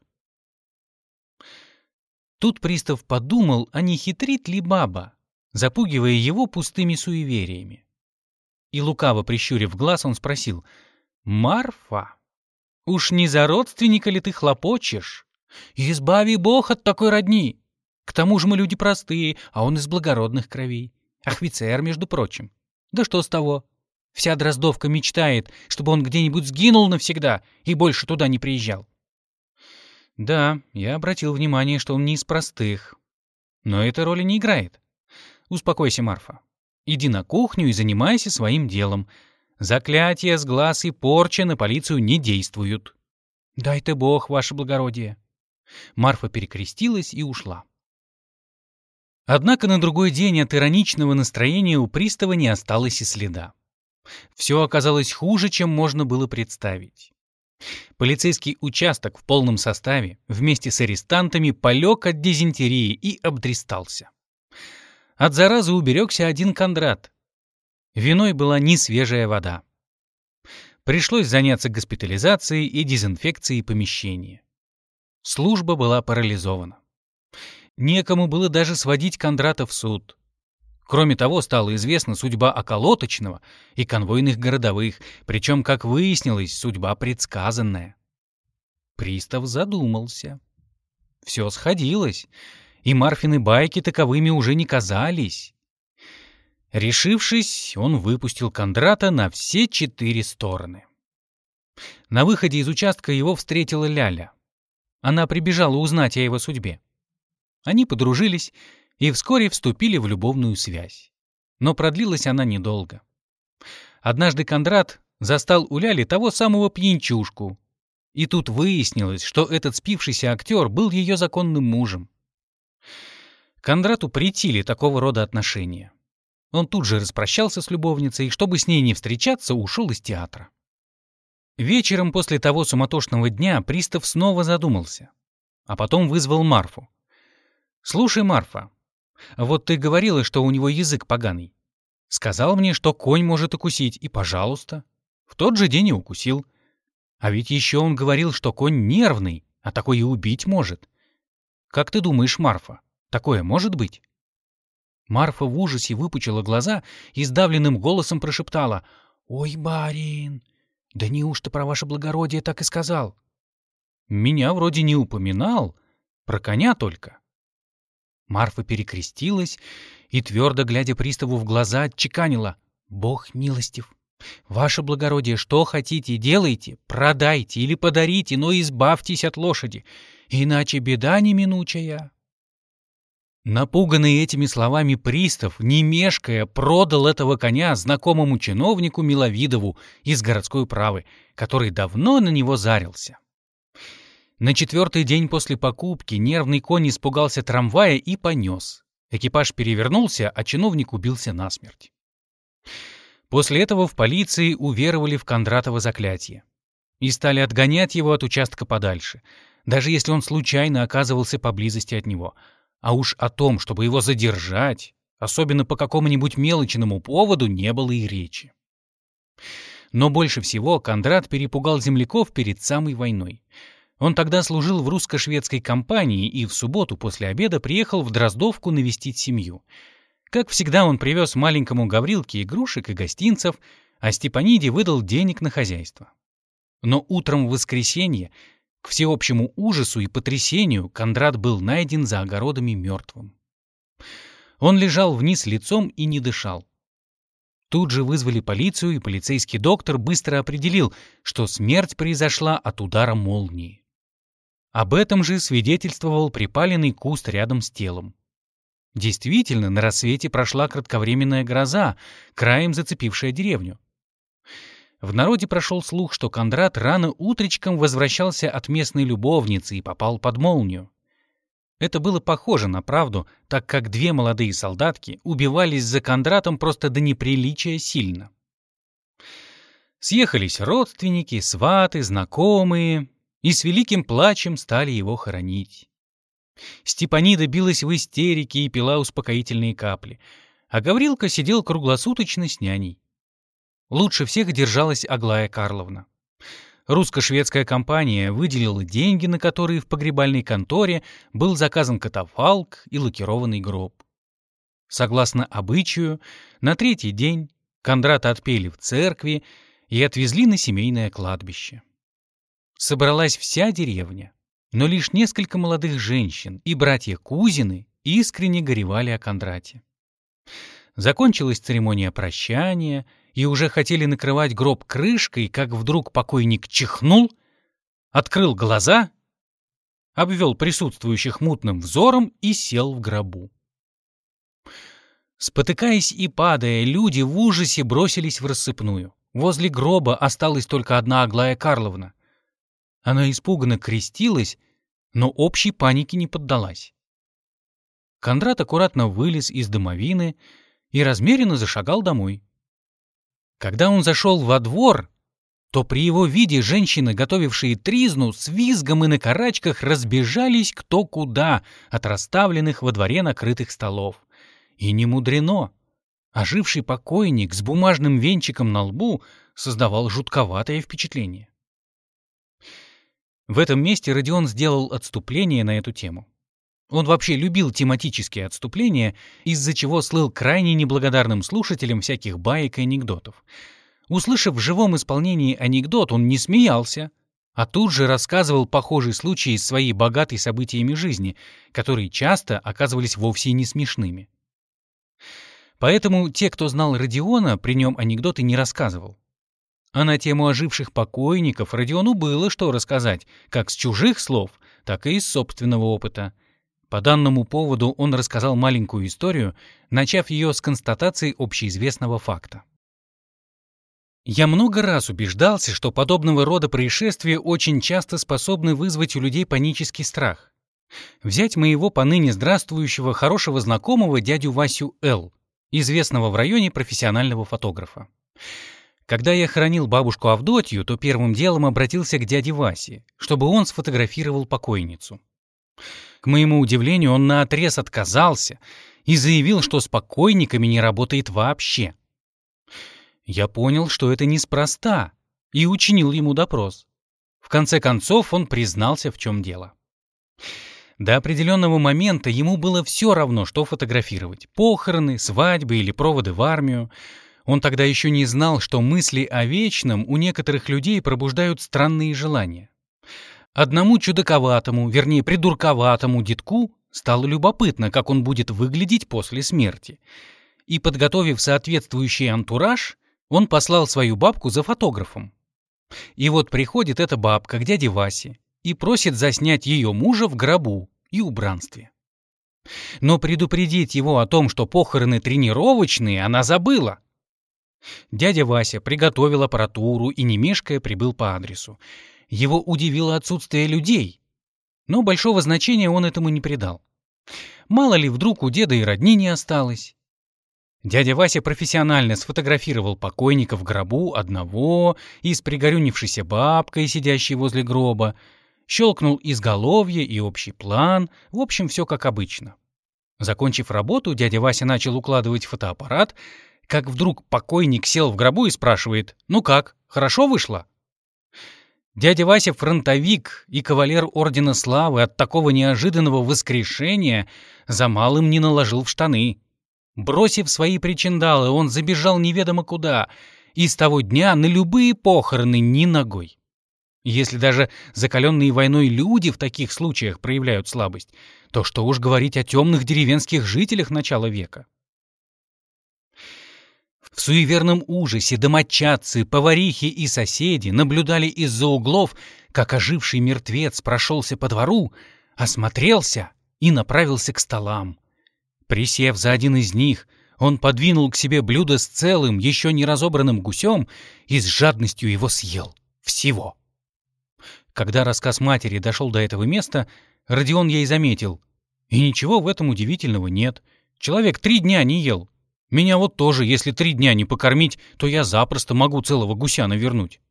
Тут пристав подумал, а не хитрит ли баба, запугивая его пустыми суевериями. И лукаво прищурив глаз, он спросил, «Марфа, уж не за родственника ли ты хлопочешь? Избави Бог от такой родни! К тому же мы люди простые, а он из благородных кровей. Офицер, между прочим. Да что с того? Вся Дроздовка мечтает, чтобы он где-нибудь сгинул навсегда и больше туда не приезжал. Да, я обратил внимание, что он не из простых. Но эта роли не играет. Успокойся, Марфа. Иди на кухню и занимайся своим делом. Заклятия с глаз и порча на полицию не действуют. Дай ты бог, ваше благородие. Марфа перекрестилась и ушла. Однако на другой день от ироничного настроения у пристава не осталось и следа. Все оказалось хуже, чем можно было представить. Полицейский участок в полном составе вместе с арестантами полег от дизентерии и обдристался. От заразы уберегся один Кондрат. Виной была не свежая вода. Пришлось заняться госпитализацией и дезинфекцией помещения. Служба была парализована. Некому было даже сводить Кондрата в суд. Кроме того, стала известна судьба околоточного и конвойных городовых, причем, как выяснилось, судьба предсказанная. Пристав задумался. Все сходилось, и Марфины байки таковыми уже не казались. Решившись, он выпустил Кондрата на все четыре стороны. На выходе из участка его встретила Ляля. Она прибежала узнать о его судьбе. Они подружились и вскоре вступили в любовную связь. Но продлилась она недолго. Однажды Кондрат застал у Ляли того самого пьянчушку. И тут выяснилось, что этот спившийся актер был ее законным мужем. Кондрату притили такого рода отношения. Он тут же распрощался с любовницей и, чтобы с ней не встречаться, ушел из театра. Вечером после того суматошного дня пристав снова задумался, а потом вызвал Марфу. «Слушай, Марфа, вот ты говорила, что у него язык поганый. Сказал мне, что конь может укусить, и пожалуйста. В тот же день и укусил. А ведь еще он говорил, что конь нервный, а такой и убить может. Как ты думаешь, Марфа, такое может быть? Марфа в ужасе выпучила глаза и сдавленным голосом прошептала. «Ой, барин, да неужто про ваше благородие так и сказал?» «Меня вроде не упоминал, про коня только». Марфа перекрестилась и, твердо глядя приставу в глаза, отчеканила. «Бог милостив! Ваше благородие, что хотите, делайте, продайте или подарите, но избавьтесь от лошади, иначе беда неминучая». Напуганный этими словами пристав, не мешкая, продал этого коня знакомому чиновнику Миловидову из городской управы, который давно на него зарился. На четвертый день после покупки нервный конь испугался трамвая и понес. Экипаж перевернулся, а чиновник убился насмерть. После этого в полиции уверовали в Кондратово заклятие и стали отгонять его от участка подальше, даже если он случайно оказывался поблизости от него. А уж о том, чтобы его задержать, особенно по какому-нибудь мелочному поводу, не было и речи. Но больше всего Кондрат перепугал земляков перед самой войной — он тогда служил в русско-шведской компании и в субботу после обеда приехал в Дроздовку навестить семью. Как всегда, он привез маленькому Гаврилке игрушек и гостинцев, а Степаниде выдал денег на хозяйство. Но утром в воскресенье, к всеобщему ужасу и потрясению, Кондрат был найден за огородами мертвым. Он лежал вниз лицом и не дышал. Тут же вызвали полицию, и полицейский доктор быстро определил, что смерть произошла от удара молнии. Об этом же свидетельствовал припаленный куст рядом с телом. Действительно, на рассвете прошла кратковременная гроза, краем зацепившая деревню. В народе прошел слух, что Кондрат рано утречком возвращался от местной любовницы и попал под молнию. Это было похоже на правду, так как две молодые солдатки убивались за Кондратом просто до неприличия сильно. Съехались родственники, сваты, знакомые, и с великим плачем стали его хоронить. Степанида билась в истерике и пила успокоительные капли, а Гаврилка сидел круглосуточно с няней. Лучше всех держалась Аглая Карловна. русско-шведская компания выделила деньги, на которые в погребальной конторе был заказан катафалк и лакированный гроб. Согласно обычаю, на третий день Кондрата отпели в церкви и отвезли на семейное кладбище. Собралась вся деревня, но лишь несколько молодых женщин и братья Кузины искренне горевали о Кондрате. Закончилась церемония прощания, и уже хотели накрывать гроб крышкой, как вдруг покойник чихнул, открыл глаза, обвел присутствующих мутным взором и сел в гробу. Спотыкаясь и падая, люди в ужасе бросились в рассыпную. Возле гроба осталась только одна Аглая Карловна. Она испуганно крестилась, но общей панике не поддалась. Кондрат аккуратно вылез из домовины и размеренно зашагал домой. Когда он зашел во двор, то при его виде женщины, готовившие тризну, с визгом и на карачках разбежались кто куда от расставленных во дворе накрытых столов. И не мудрено. Оживший покойник с бумажным венчиком на лбу создавал жутковатое впечатление. В этом месте Родион сделал отступление на эту тему. Он вообще любил тематические отступления, из-за чего слыл крайне неблагодарным слушателем всяких баек и анекдотов. Услышав в живом исполнении анекдот, он не смеялся, а тут же рассказывал похожий случай из своей богатой событиями жизни, которые часто оказывались вовсе не смешными. Поэтому те, кто знал Родиона, при нем анекдоты не рассказывал. А на тему оживших покойников Родиону было что рассказать, как с чужих слов, так и из собственного опыта — по данному поводу он рассказал маленькую историю, начав ее с констатации общеизвестного факта. Я много раз убеждался, что подобного рода происшествия очень часто способны вызвать у людей панический страх. Взять моего поныне здравствующего хорошего знакомого дядю Васю Л., известного в районе профессионального фотографа. Когда я хоронил бабушку Авдотью, то первым делом обратился к дяде Васе, чтобы он сфотографировал покойницу. К моему удивлению, он наотрез отказался и заявил, что с покойниками не работает вообще. Я понял, что это неспроста, и учинил ему допрос. В конце концов, он признался, в чем дело. До определенного момента ему было все равно, что фотографировать — похороны, свадьбы или проводы в армию. Он тогда еще не знал, что мысли о вечном у некоторых людей пробуждают странные желания. Одному чудаковатому, вернее, придурковатому детку стало любопытно, как он будет выглядеть после смерти. И, подготовив соответствующий антураж, он послал свою бабку за фотографом. И вот приходит эта бабка к дяде Васе и просит заснять ее мужа в гробу и убранстве. Но предупредить его о том, что похороны тренировочные, она забыла. Дядя Вася приготовил аппаратуру и, не мешкая, прибыл по адресу. Его удивило отсутствие людей, но большого значения он этому не придал. Мало ли, вдруг у деда и родни не осталось. Дядя Вася профессионально сфотографировал покойника в гробу одного и с пригорюнившейся бабкой, сидящей возле гроба, щелкнул изголовье и общий план, в общем, все как обычно. Закончив работу, дядя Вася начал укладывать фотоаппарат, как вдруг покойник сел в гробу и спрашивает «Ну как, хорошо вышло?» Дядя Вася фронтовик и кавалер Ордена Славы от такого неожиданного воскрешения за малым не наложил в штаны. Бросив свои причиндалы, он забежал неведомо куда, и с того дня на любые похороны ни ногой. Если даже закаленные войной люди в таких случаях проявляют слабость, то что уж говорить о темных деревенских жителях начала века. В суеверном ужасе домочадцы, поварихи и соседи наблюдали из-за углов, как оживший мертвец прошелся по двору, осмотрелся и направился к столам. Присев за один из них, он подвинул к себе блюдо с целым, еще не разобранным гусем и с жадностью его съел. Всего. Когда рассказ матери дошел до этого места, Родион ей заметил. И ничего в этом удивительного нет. Человек три дня не ел, меня вот тоже, если три дня не покормить, то я запросто могу целого гуся навернуть.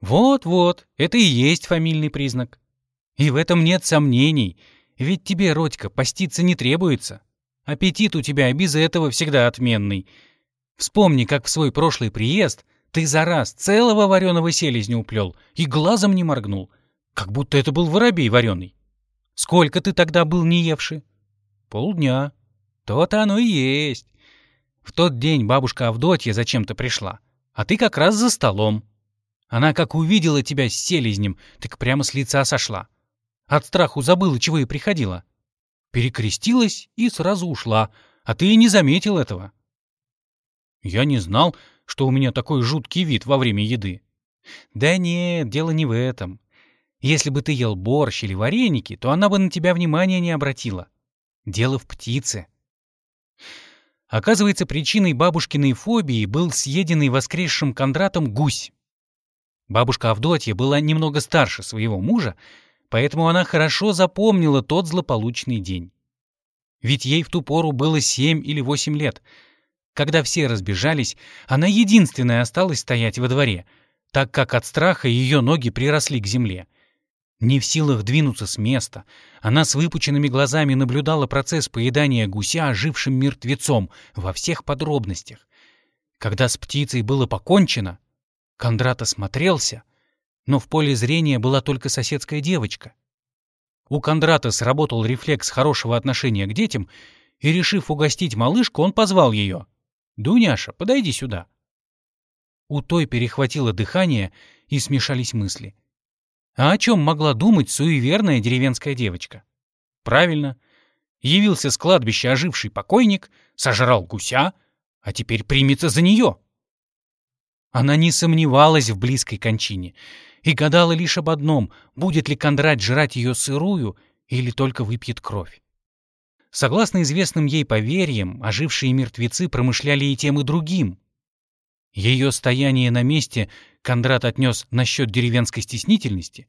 Вот-вот, это и есть фамильный признак. И в этом нет сомнений, ведь тебе, Родька, поститься не требуется. Аппетит у тебя без этого всегда отменный. Вспомни, как в свой прошлый приезд Ты за раз целого вареного селезня уплел и глазом не моргнул, как будто это был воробей вареный. Сколько ты тогда был не евший? Полдня. То-то оно и есть. В тот день бабушка Авдотья зачем-то пришла, а ты как раз за столом. Она как увидела тебя с селезнем, так прямо с лица сошла. От страху забыла, чего и приходила. Перекрестилась и сразу ушла, а ты и не заметил этого. Я не знал, что у меня такой жуткий вид во время еды. Да нет, дело не в этом. Если бы ты ел борщ или вареники, то она бы на тебя внимания не обратила. Дело в птице. Оказывается, причиной бабушкиной фобии был съеденный воскресшим Кондратом гусь. Бабушка Авдотья была немного старше своего мужа, поэтому она хорошо запомнила тот злополучный день. Ведь ей в ту пору было семь или восемь лет. Когда все разбежались, она единственная осталась стоять во дворе, так как от страха ее ноги приросли к земле. Не в силах двинуться с места, она с выпученными глазами наблюдала процесс поедания гуся ожившим мертвецом во всех подробностях. Когда с птицей было покончено, Кондрат осмотрелся, но в поле зрения была только соседская девочка. У Кондрата сработал рефлекс хорошего отношения к детям, и, решив угостить малышку, он позвал ее. «Дуняша, подойди сюда». У той перехватило дыхание, и смешались мысли. А о чем могла думать суеверная деревенская девочка? Правильно. Явился с кладбища оживший покойник, сожрал гуся, а теперь примется за нее. Она не сомневалась в близкой кончине и гадала лишь об одном, будет ли Кондрать жрать ее сырую или только выпьет кровь. Согласно известным ей поверьям, ожившие мертвецы промышляли и тем, и другим. Ее стояние на месте Кондрат отнес насчет деревенской стеснительности,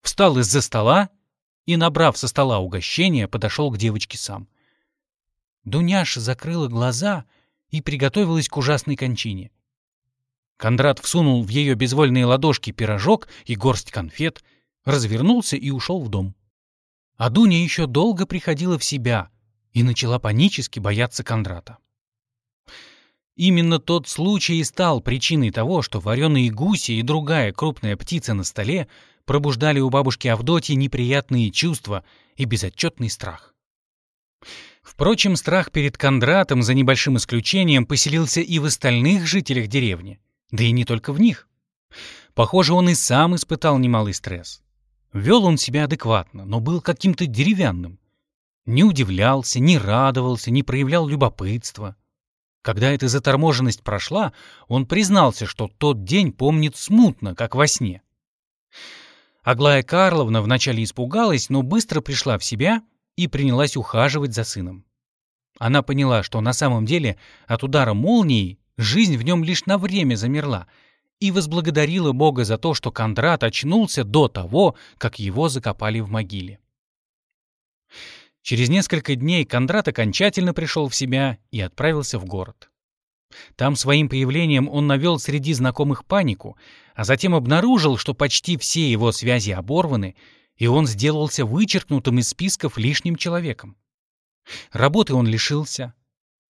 встал из-за стола и, набрав со стола угощение, подошел к девочке сам. Дуняша закрыла глаза и приготовилась к ужасной кончине. Кондрат всунул в ее безвольные ладошки пирожок и горсть конфет, развернулся и ушел в дом. А Дуня еще долго приходила в себя и начала панически бояться Кондрата. Именно тот случай и стал причиной того, что вареные гуси и другая крупная птица на столе пробуждали у бабушки Авдотьи неприятные чувства и безотчетный страх. Впрочем, страх перед Кондратом, за небольшим исключением, поселился и в остальных жителях деревни. Да и не только в них. Похоже, он и сам испытал немалый стресс. Вел он себя адекватно, но был каким-то деревянным. Не удивлялся, не радовался, не проявлял любопытства. Когда эта заторможенность прошла, он признался, что тот день помнит смутно, как во сне. Аглая Карловна вначале испугалась, но быстро пришла в себя и принялась ухаживать за сыном. Она поняла, что на самом деле от удара молнии Жизнь в нем лишь на время замерла и возблагодарила Бога за то, что Кондрат очнулся до того, как его закопали в могиле. Через несколько дней Кондрат окончательно пришел в себя и отправился в город. Там своим появлением он навел среди знакомых панику, а затем обнаружил, что почти все его связи оборваны, и он сделался вычеркнутым из списков лишним человеком. Работы он лишился,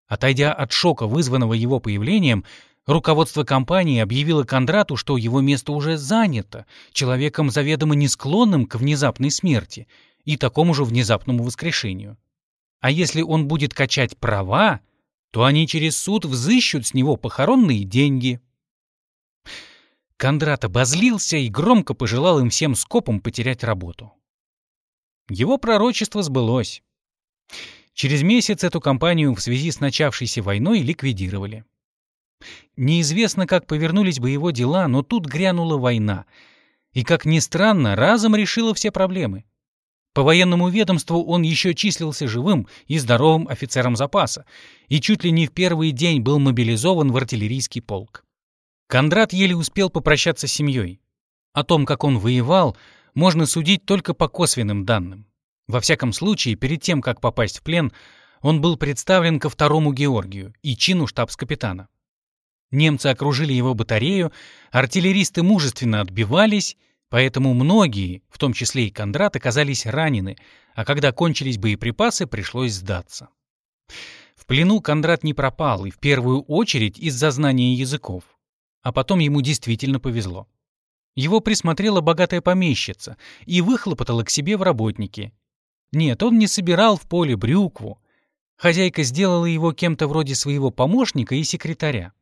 Отойдя от шока, вызванного его появлением, руководство компании объявило Кондрату, что его место уже занято человеком заведомо не склонным к внезапной смерти и такому же внезапному воскрешению. А если он будет качать права, то они через суд взыщут с него похоронные деньги. Кондрат обозлился и громко пожелал им всем скопом потерять работу. Его пророчество сбылось. Через месяц эту компанию в связи с начавшейся войной ликвидировали. Неизвестно, как повернулись бы его дела, но тут грянула война. И, как ни странно, разом решила все проблемы. По военному ведомству он еще числился живым и здоровым офицером запаса, и чуть ли не в первый день был мобилизован в артиллерийский полк. Кондрат еле успел попрощаться с семьей. О том, как он воевал, можно судить только по косвенным данным. Во всяком случае, перед тем, как попасть в плен, он был представлен ко второму Георгию и чину штабс-капитана. Немцы окружили его батарею, артиллеристы мужественно отбивались, поэтому многие, в том числе и Кондрат, оказались ранены, а когда кончились боеприпасы, пришлось сдаться. В плену Кондрат не пропал, и в первую очередь из-за знания языков. А потом ему действительно повезло. Его присмотрела богатая помещица и выхлопотала к себе в работники. Нет, он не собирал в поле брюкву. Хозяйка сделала его кем-то вроде своего помощника и секретаря.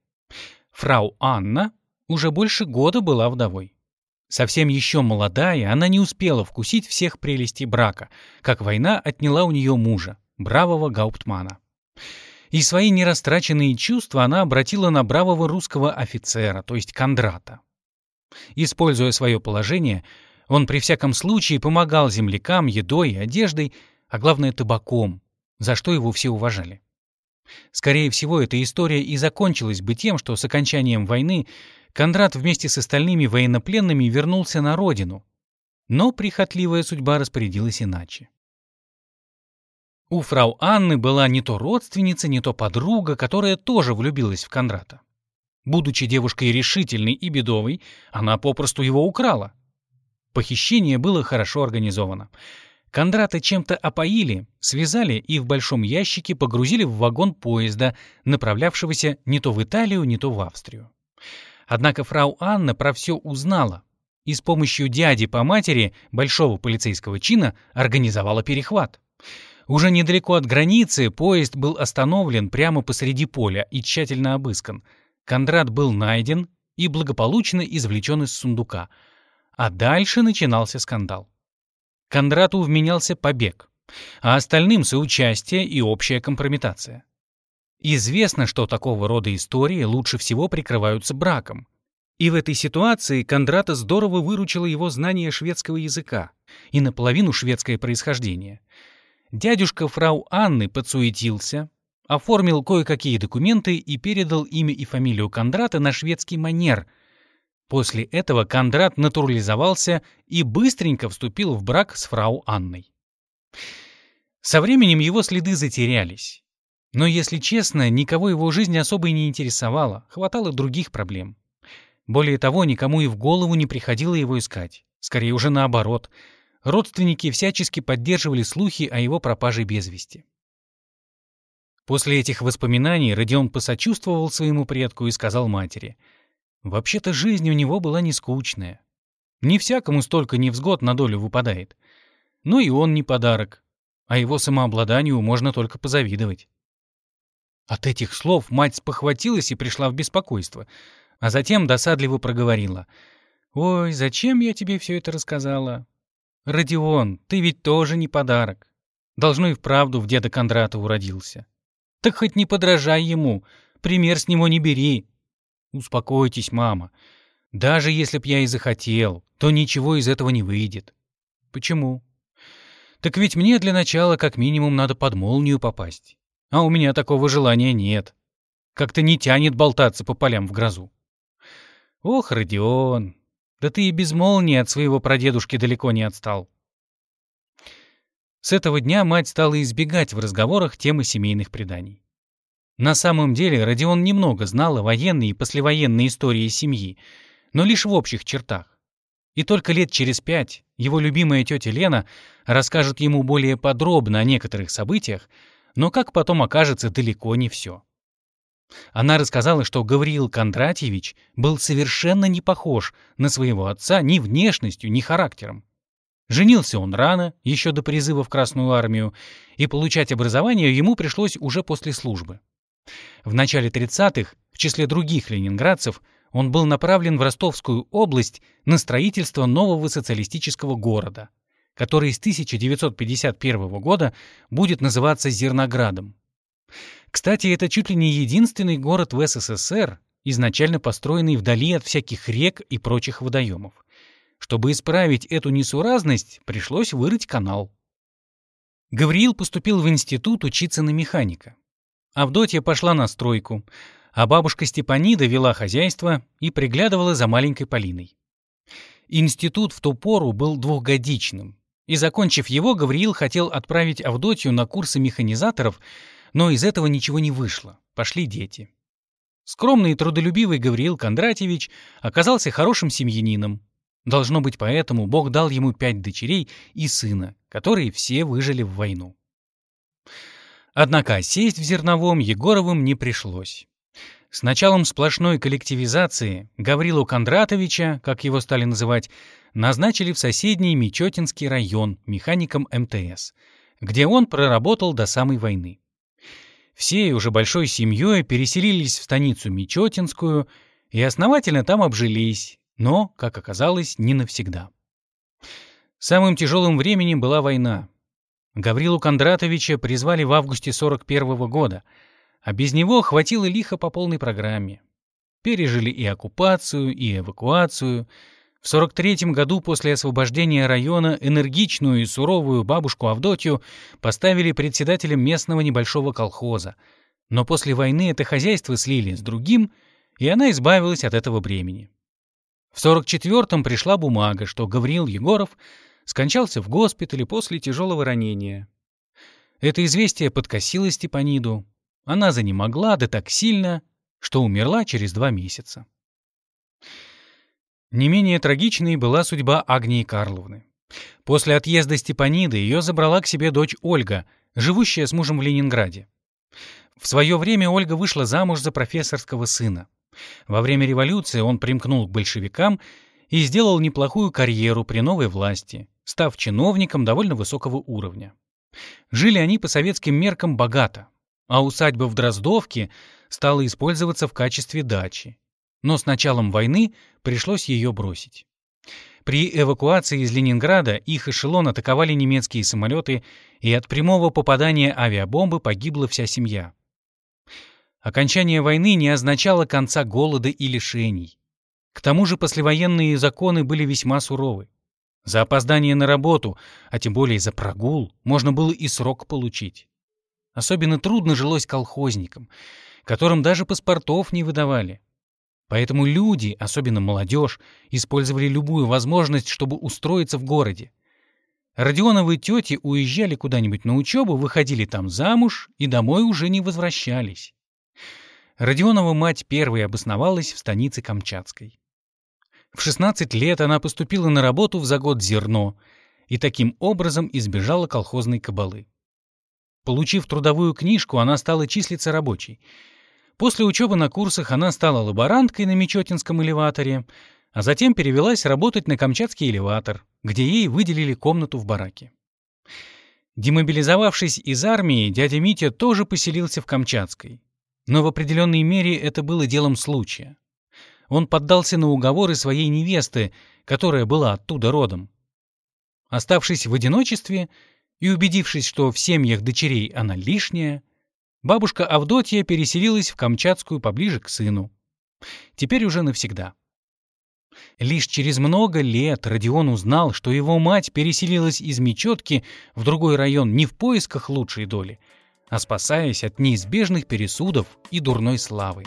Фрау Анна уже больше года была вдовой. Совсем еще молодая, она не успела вкусить всех прелестей брака, как война отняла у нее мужа, бравого гауптмана. И свои нерастраченные чувства она обратила на бравого русского офицера, то есть Кондрата. Используя свое положение, он при всяком случае помогал землякам едой и одеждой, а главное табаком, за что его все уважали. Скорее всего, эта история и закончилась бы тем, что с окончанием войны Кондрат вместе с остальными военнопленными вернулся на родину. Но прихотливая судьба распорядилась иначе. У фрау Анны была не то родственница, не то подруга, которая тоже влюбилась в Кондрата. Будучи девушкой решительной и бедовой, она попросту его украла. Похищение было хорошо организовано. Кондрата чем-то опоили, связали и в большом ящике погрузили в вагон поезда, направлявшегося не то в Италию, не то в Австрию. Однако фрау Анна про все узнала и с помощью дяди по матери, большого полицейского чина, организовала перехват. Уже недалеко от границы поезд был остановлен прямо посреди поля и тщательно обыскан — Кондрат был найден и благополучно извлечен из сундука. А дальше начинался скандал. Кондрату вменялся побег, а остальным соучастие и общая компрометация. Известно, что такого рода истории лучше всего прикрываются браком. И в этой ситуации Кондрата здорово выручило его знание шведского языка и наполовину шведское происхождение. Дядюшка фрау Анны подсуетился, оформил кое-какие документы и передал имя и фамилию Кондрата на шведский манер. После этого Кондрат натурализовался и быстренько вступил в брак с фрау Анной. Со временем его следы затерялись. Но, если честно, никого его жизнь особо и не интересовала, хватало других проблем. Более того, никому и в голову не приходило его искать. Скорее уже наоборот. Родственники всячески поддерживали слухи о его пропаже без вести. После этих воспоминаний Родион посочувствовал своему предку и сказал матери, «Вообще-то жизнь у него была не скучная. Не всякому столько невзгод на долю выпадает. Но и он не подарок, а его самообладанию можно только позавидовать». От этих слов мать спохватилась и пришла в беспокойство, а затем досадливо проговорила. «Ой, зачем я тебе все это рассказала? Родион, ты ведь тоже не подарок. Должно и вправду в деда Кондрата уродился». Так хоть не подражай ему, пример с него не бери. Успокойтесь, мама. Даже если б я и захотел, то ничего из этого не выйдет. Почему? Так ведь мне для начала как минимум надо под молнию попасть. А у меня такого желания нет. Как-то не тянет болтаться по полям в грозу. Ох, Родион, да ты и без молнии от своего прадедушки далеко не отстал. С этого дня мать стала избегать в разговорах темы семейных преданий. На самом деле Родион немного знал о военной и послевоенной истории семьи, но лишь в общих чертах. И только лет через пять его любимая тетя Лена расскажет ему более подробно о некоторых событиях, но, как потом окажется, далеко не все. Она рассказала, что Гавриил Кондратьевич был совершенно не похож на своего отца ни внешностью, ни характером. Женился он рано, еще до призыва в Красную армию, и получать образование ему пришлось уже после службы. В начале 30-х, в числе других ленинградцев, он был направлен в Ростовскую область на строительство нового социалистического города, который с 1951 года будет называться Зерноградом. Кстати, это чуть ли не единственный город в СССР, изначально построенный вдали от всяких рек и прочих водоемов. Чтобы исправить эту несуразность, пришлось вырыть канал. Гавриил поступил в институт учиться на механика. Авдотья пошла на стройку, а бабушка Степанида вела хозяйство и приглядывала за маленькой Полиной. Институт в ту пору был двухгодичным, и, закончив его, Гавриил хотел отправить Авдотью на курсы механизаторов, но из этого ничего не вышло, пошли дети. Скромный и трудолюбивый Гавриил Кондратьевич оказался хорошим семьянином, Должно быть, поэтому Бог дал ему пять дочерей и сына, которые все выжили в войну. Однако сесть в зерновом Егоровым не пришлось. С началом сплошной коллективизации Гаврилу Кондратовича, как его стали называть, назначили в соседний Мечетинский район механиком МТС, где он проработал до самой войны. Всей уже большой семьей переселились в станицу Мечетинскую и основательно там обжились, но, как оказалось, не навсегда. Самым тяжелым временем была война. Гаврилу Кондратовича призвали в августе 41 -го года — а без него хватило лихо по полной программе. Пережили и оккупацию, и эвакуацию. В 43-м году после освобождения района энергичную и суровую бабушку Авдотью поставили председателем местного небольшого колхоза. Но после войны это хозяйство слили с другим, и она избавилась от этого бремени. В 44-м пришла бумага, что Гавриил Егоров скончался в госпитале после тяжелого ранения. Это известие подкосило Степаниду, она занемогла, да так сильно, что умерла через два месяца. Не менее трагичной была судьба Агнии Карловны. После отъезда Степаниды ее забрала к себе дочь Ольга, живущая с мужем в Ленинграде. В свое время Ольга вышла замуж за профессорского сына. Во время революции он примкнул к большевикам и сделал неплохую карьеру при новой власти, став чиновником довольно высокого уровня. Жили они по советским меркам богато, а усадьба в Дроздовке стала использоваться в качестве дачи. Но с началом войны пришлось ее бросить. При эвакуации из Ленинграда их эшелон атаковали немецкие самолеты, и от прямого попадания авиабомбы погибла вся семья. Окончание войны не означало конца голода и лишений. К тому же послевоенные законы были весьма суровы. За опоздание на работу, а тем более за прогул, можно было и срок получить. Особенно трудно жилось колхозникам, которым даже паспортов не выдавали. Поэтому люди, особенно молодежь, использовали любую возможность, чтобы устроиться в городе. Родионовы тети уезжали куда-нибудь на учебу, выходили там замуж и домой уже не возвращались. Родионова мать первой обосновалась в станице Камчатской. В 16 лет она поступила на работу в загод «Зерно» и таким образом избежала колхозной кабалы. Получив трудовую книжку, она стала числиться рабочей. После учебы на курсах она стала лаборанткой на Мечетинском элеваторе, а затем перевелась работать на Камчатский элеватор, где ей выделили комнату в бараке. Демобилизовавшись из армии, дядя Митя тоже поселился в Камчатской. Но в определенной мере это было делом случая. Он поддался на уговоры своей невесты, которая была оттуда родом. Оставшись в одиночестве, и убедившись, что в семьях дочерей она лишняя, бабушка Авдотья переселилась в Камчатскую поближе к сыну. Теперь уже навсегда. Лишь через много лет Родион узнал, что его мать переселилась из Мечетки в другой район не в поисках лучшей доли, а спасаясь от неизбежных пересудов и дурной славы.